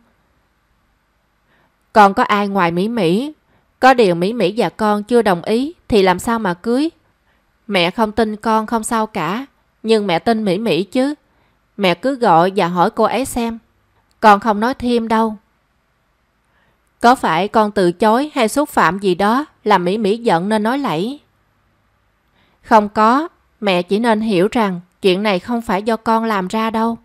còn có ai ngoài Mỹ Mỹ? Có điều Mỹ Mỹ và con chưa đồng ý thì làm sao mà cưới? Mẹ không tin con không sao cả, nhưng mẹ tin Mỹ Mỹ chứ. Mẹ cứ gọi và hỏi cô ấy xem. Con không nói thêm đâu. Có phải con từ chối hay xúc phạm gì đó làm Mỹ Mỹ giận nên nói lẫy? Không có, mẹ chỉ nên hiểu rằng chuyện này không phải do con làm ra đâu.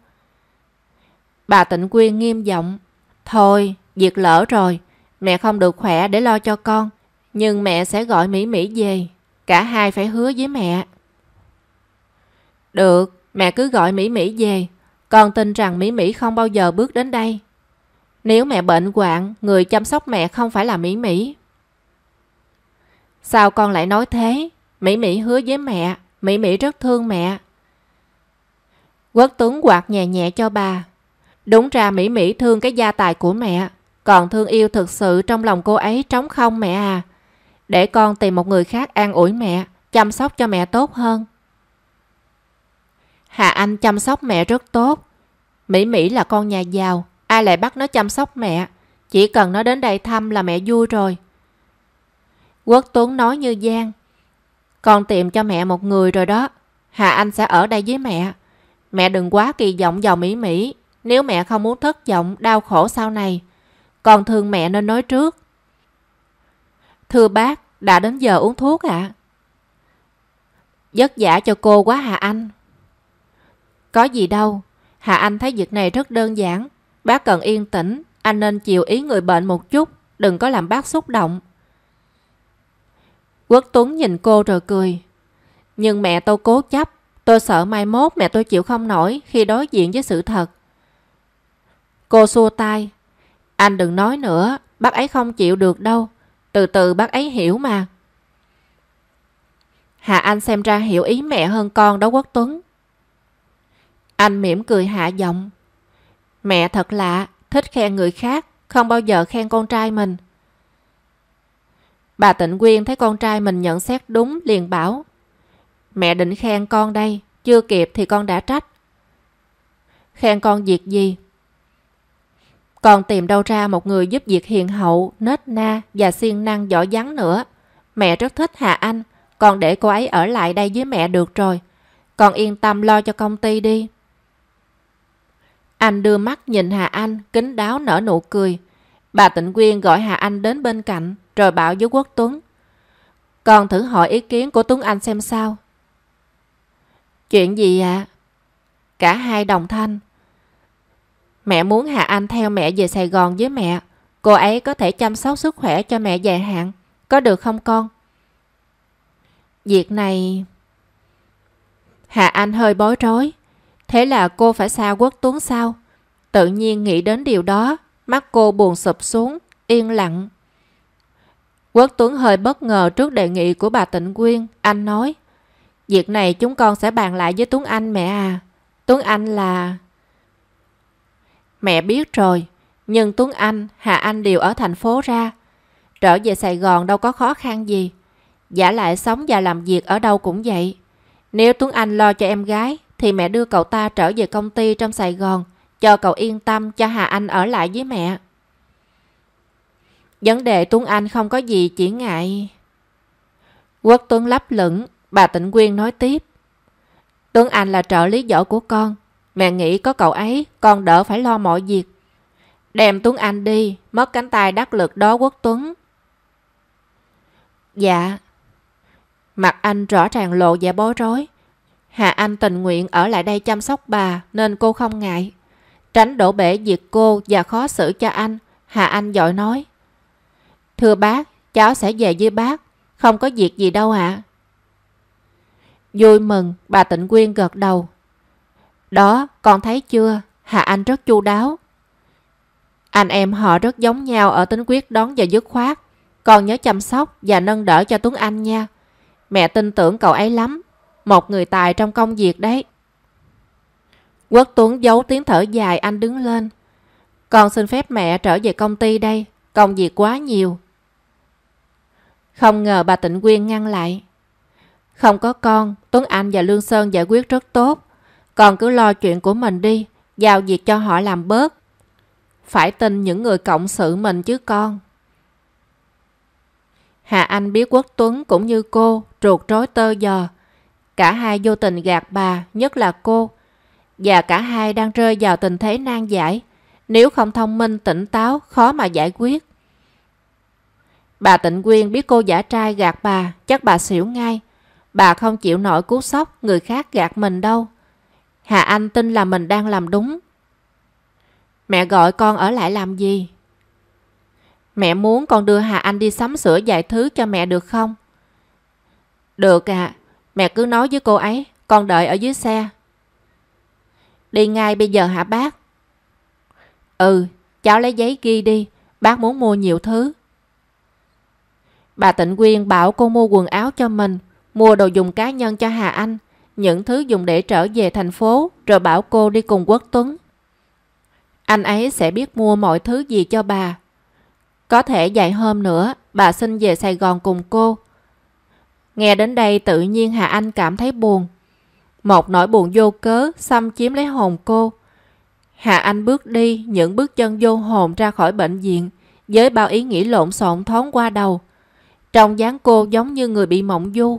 Bà Tịnh Quyên nghiêm giọng. Thôi, việc lỡ rồi, mẹ không được khỏe để lo cho con. Nhưng mẹ sẽ gọi Mỹ Mỹ về. Cả hai phải hứa với mẹ. Được, mẹ cứ gọi Mỹ Mỹ về. Con tin rằng Mỹ Mỹ không bao giờ bước đến đây. Nếu mẹ bệnh hoạn, người chăm sóc mẹ không phải là Mỹ Mỹ. Sao con lại nói thế? Mỹ Mỹ hứa với mẹ, Mỹ Mỹ rất thương mẹ. Quốc Tuấn quạt nhẹ nhẹ cho bà. Đúng ra Mỹ Mỹ thương cái gia tài của mẹ, còn thương yêu thực sự trong lòng cô ấy trống không mẹ à. Để con tìm một người khác an ủi mẹ, chăm sóc cho mẹ tốt hơn. Hà Anh chăm sóc mẹ rất tốt. Mỹ Mỹ là con nhà giàu, ai lại bắt nó chăm sóc mẹ. Chỉ cần nó đến đây thăm là mẹ vui rồi. Quốc Tuấn nói như Giang. Con tìm cho mẹ một người rồi đó. Hà Anh sẽ ở đây với mẹ. Mẹ đừng quá kỳ vọng vào Mỹ Mỹ. Nếu mẹ không muốn thất vọng, đau khổ sau này. còn thương mẹ nên nói trước. Thưa bác, đã đến giờ uống thuốc ạ. À? Vất giả cho cô quá Hà Anh. Có gì đâu, Hà Anh thấy việc này rất đơn giản. Bác cần yên tĩnh, anh nên chịu ý người bệnh một chút, đừng có làm bác xúc động. Quốc Tuấn nhìn cô rồi cười. Nhưng mẹ tôi cố chấp, tôi sợ mai mốt mẹ tôi chịu không nổi khi đối diện với sự thật. Cô xua tay. Anh đừng nói nữa, bác ấy không chịu được đâu. Từ từ bác ấy hiểu mà. Hạ Anh xem ra hiểu ý mẹ hơn con đó Quốc Tuấn. Anh mỉm cười hạ giọng. Mẹ thật lạ, thích khen người khác, không bao giờ khen con trai mình. Bà Tịnh Quyên thấy con trai mình nhận xét đúng liền bảo. Mẹ định khen con đây, chưa kịp thì con đã trách. Khen con việc gì? Còn tìm đâu ra một người giúp việc hiền hậu, nết na và siêng năng giỏi vắng nữa. Mẹ rất thích Hà Anh, còn để cô ấy ở lại đây với mẹ được rồi. Con yên tâm lo cho công ty đi. Anh đưa mắt nhìn Hà Anh, kính đáo nở nụ cười. Bà Tịnh Quyên gọi Hà Anh đến bên cạnh, rồi bảo với Quốc Tuấn. Con thử hỏi ý kiến của Tuấn Anh xem sao. Chuyện gì ạ? À? Cả hai đồng thanh. Mẹ muốn Hà Anh theo mẹ về Sài Gòn với mẹ. Cô ấy có thể chăm sóc sức khỏe cho mẹ dài hạn. Có được không con? Việc này... Hà Anh hơi bối rối. Thế là cô phải xa quốc tuấn sao? Tự nhiên nghĩ đến điều đó, mắt cô buồn sụp xuống, yên lặng. Quốc Tuấn hơi bất ngờ trước đề nghị của bà Tịnh Quyên. Anh nói, việc này chúng con sẽ bàn lại với Tuấn Anh mẹ à. Tuấn Anh là... Mẹ biết rồi, nhưng Tuấn Anh, Hà Anh đều ở thành phố ra. Trở về Sài Gòn đâu có khó khăn gì. Giả lại sống và làm việc ở đâu cũng vậy. Nếu Tuấn Anh lo cho em gái, thì mẹ đưa cậu ta trở về công ty trong Sài Gòn, cho cậu yên tâm cho Hà Anh ở lại với mẹ. Vấn đề Tuấn Anh không có gì chỉ ngại. Quốc Tuấn lấp lửng, bà Tịnh Quyên nói tiếp. Tuấn Anh là trợ lý giỏi của con. Mẹ nghĩ có cậu ấy, con đỡ phải lo mọi việc. Đem Tuấn Anh đi, mất cánh tay đắc lực đó Quốc Tuấn. Dạ. Mặt anh rõ ràng lộ vẻ bối rối. Hà Anh tình nguyện ở lại đây chăm sóc bà nên cô không ngại. Tránh đổ bể việc cô và khó xử cho anh, Hà Anh dội nói. Thưa bác, cháu sẽ về với bác, không có việc gì đâu ạ. Vui mừng, bà Tịnh Quyên gật đầu. Đó, con thấy chưa, Hà Anh rất chu đáo. Anh em họ rất giống nhau ở tính quyết đón và dứt khoát. Con nhớ chăm sóc và nâng đỡ cho Tuấn Anh nha. Mẹ tin tưởng cậu ấy lắm. Một người tài trong công việc đấy. Quốc Tuấn giấu tiếng thở dài anh đứng lên. Con xin phép mẹ trở về công ty đây. Công việc quá nhiều. Không ngờ bà Tịnh Quyên ngăn lại. Không có con, Tuấn Anh và Lương Sơn giải quyết rất tốt. Con cứ lo chuyện của mình đi, giao việc cho họ làm bớt. Phải tin những người cộng sự mình chứ con. Hà Anh biết Quốc Tuấn cũng như cô, ruột rối tơ giò. Cả hai vô tình gạt bà, nhất là cô. Và cả hai đang rơi vào tình thế nan giải. Nếu không thông minh, tỉnh táo, khó mà giải quyết. Bà Tịnh Quyên biết cô giả trai gạt bà, chắc bà xỉu ngay. Bà không chịu nổi cú sốc người khác gạt mình đâu. Hà Anh tin là mình đang làm đúng. Mẹ gọi con ở lại làm gì? Mẹ muốn con đưa Hà Anh đi sắm sửa vài thứ cho mẹ được không? Được à, mẹ cứ nói với cô ấy, con đợi ở dưới xe. Đi ngay bây giờ hả bác? Ừ, cháu lấy giấy ghi đi, bác muốn mua nhiều thứ. Bà Tịnh Quyên bảo cô mua quần áo cho mình, mua đồ dùng cá nhân cho Hà Anh, những thứ dùng để trở về thành phố, rồi bảo cô đi cùng Quốc Tuấn. Anh ấy sẽ biết mua mọi thứ gì cho bà. Có thể vài hôm nữa, bà xin về Sài Gòn cùng cô. Nghe đến đây tự nhiên Hà Anh cảm thấy buồn. Một nỗi buồn vô cớ xâm chiếm lấy hồn cô. Hà Anh bước đi những bước chân vô hồn ra khỏi bệnh viện với bao ý nghĩ lộn xộn thoáng qua đầu. Trong dáng cô giống như người bị mộng du.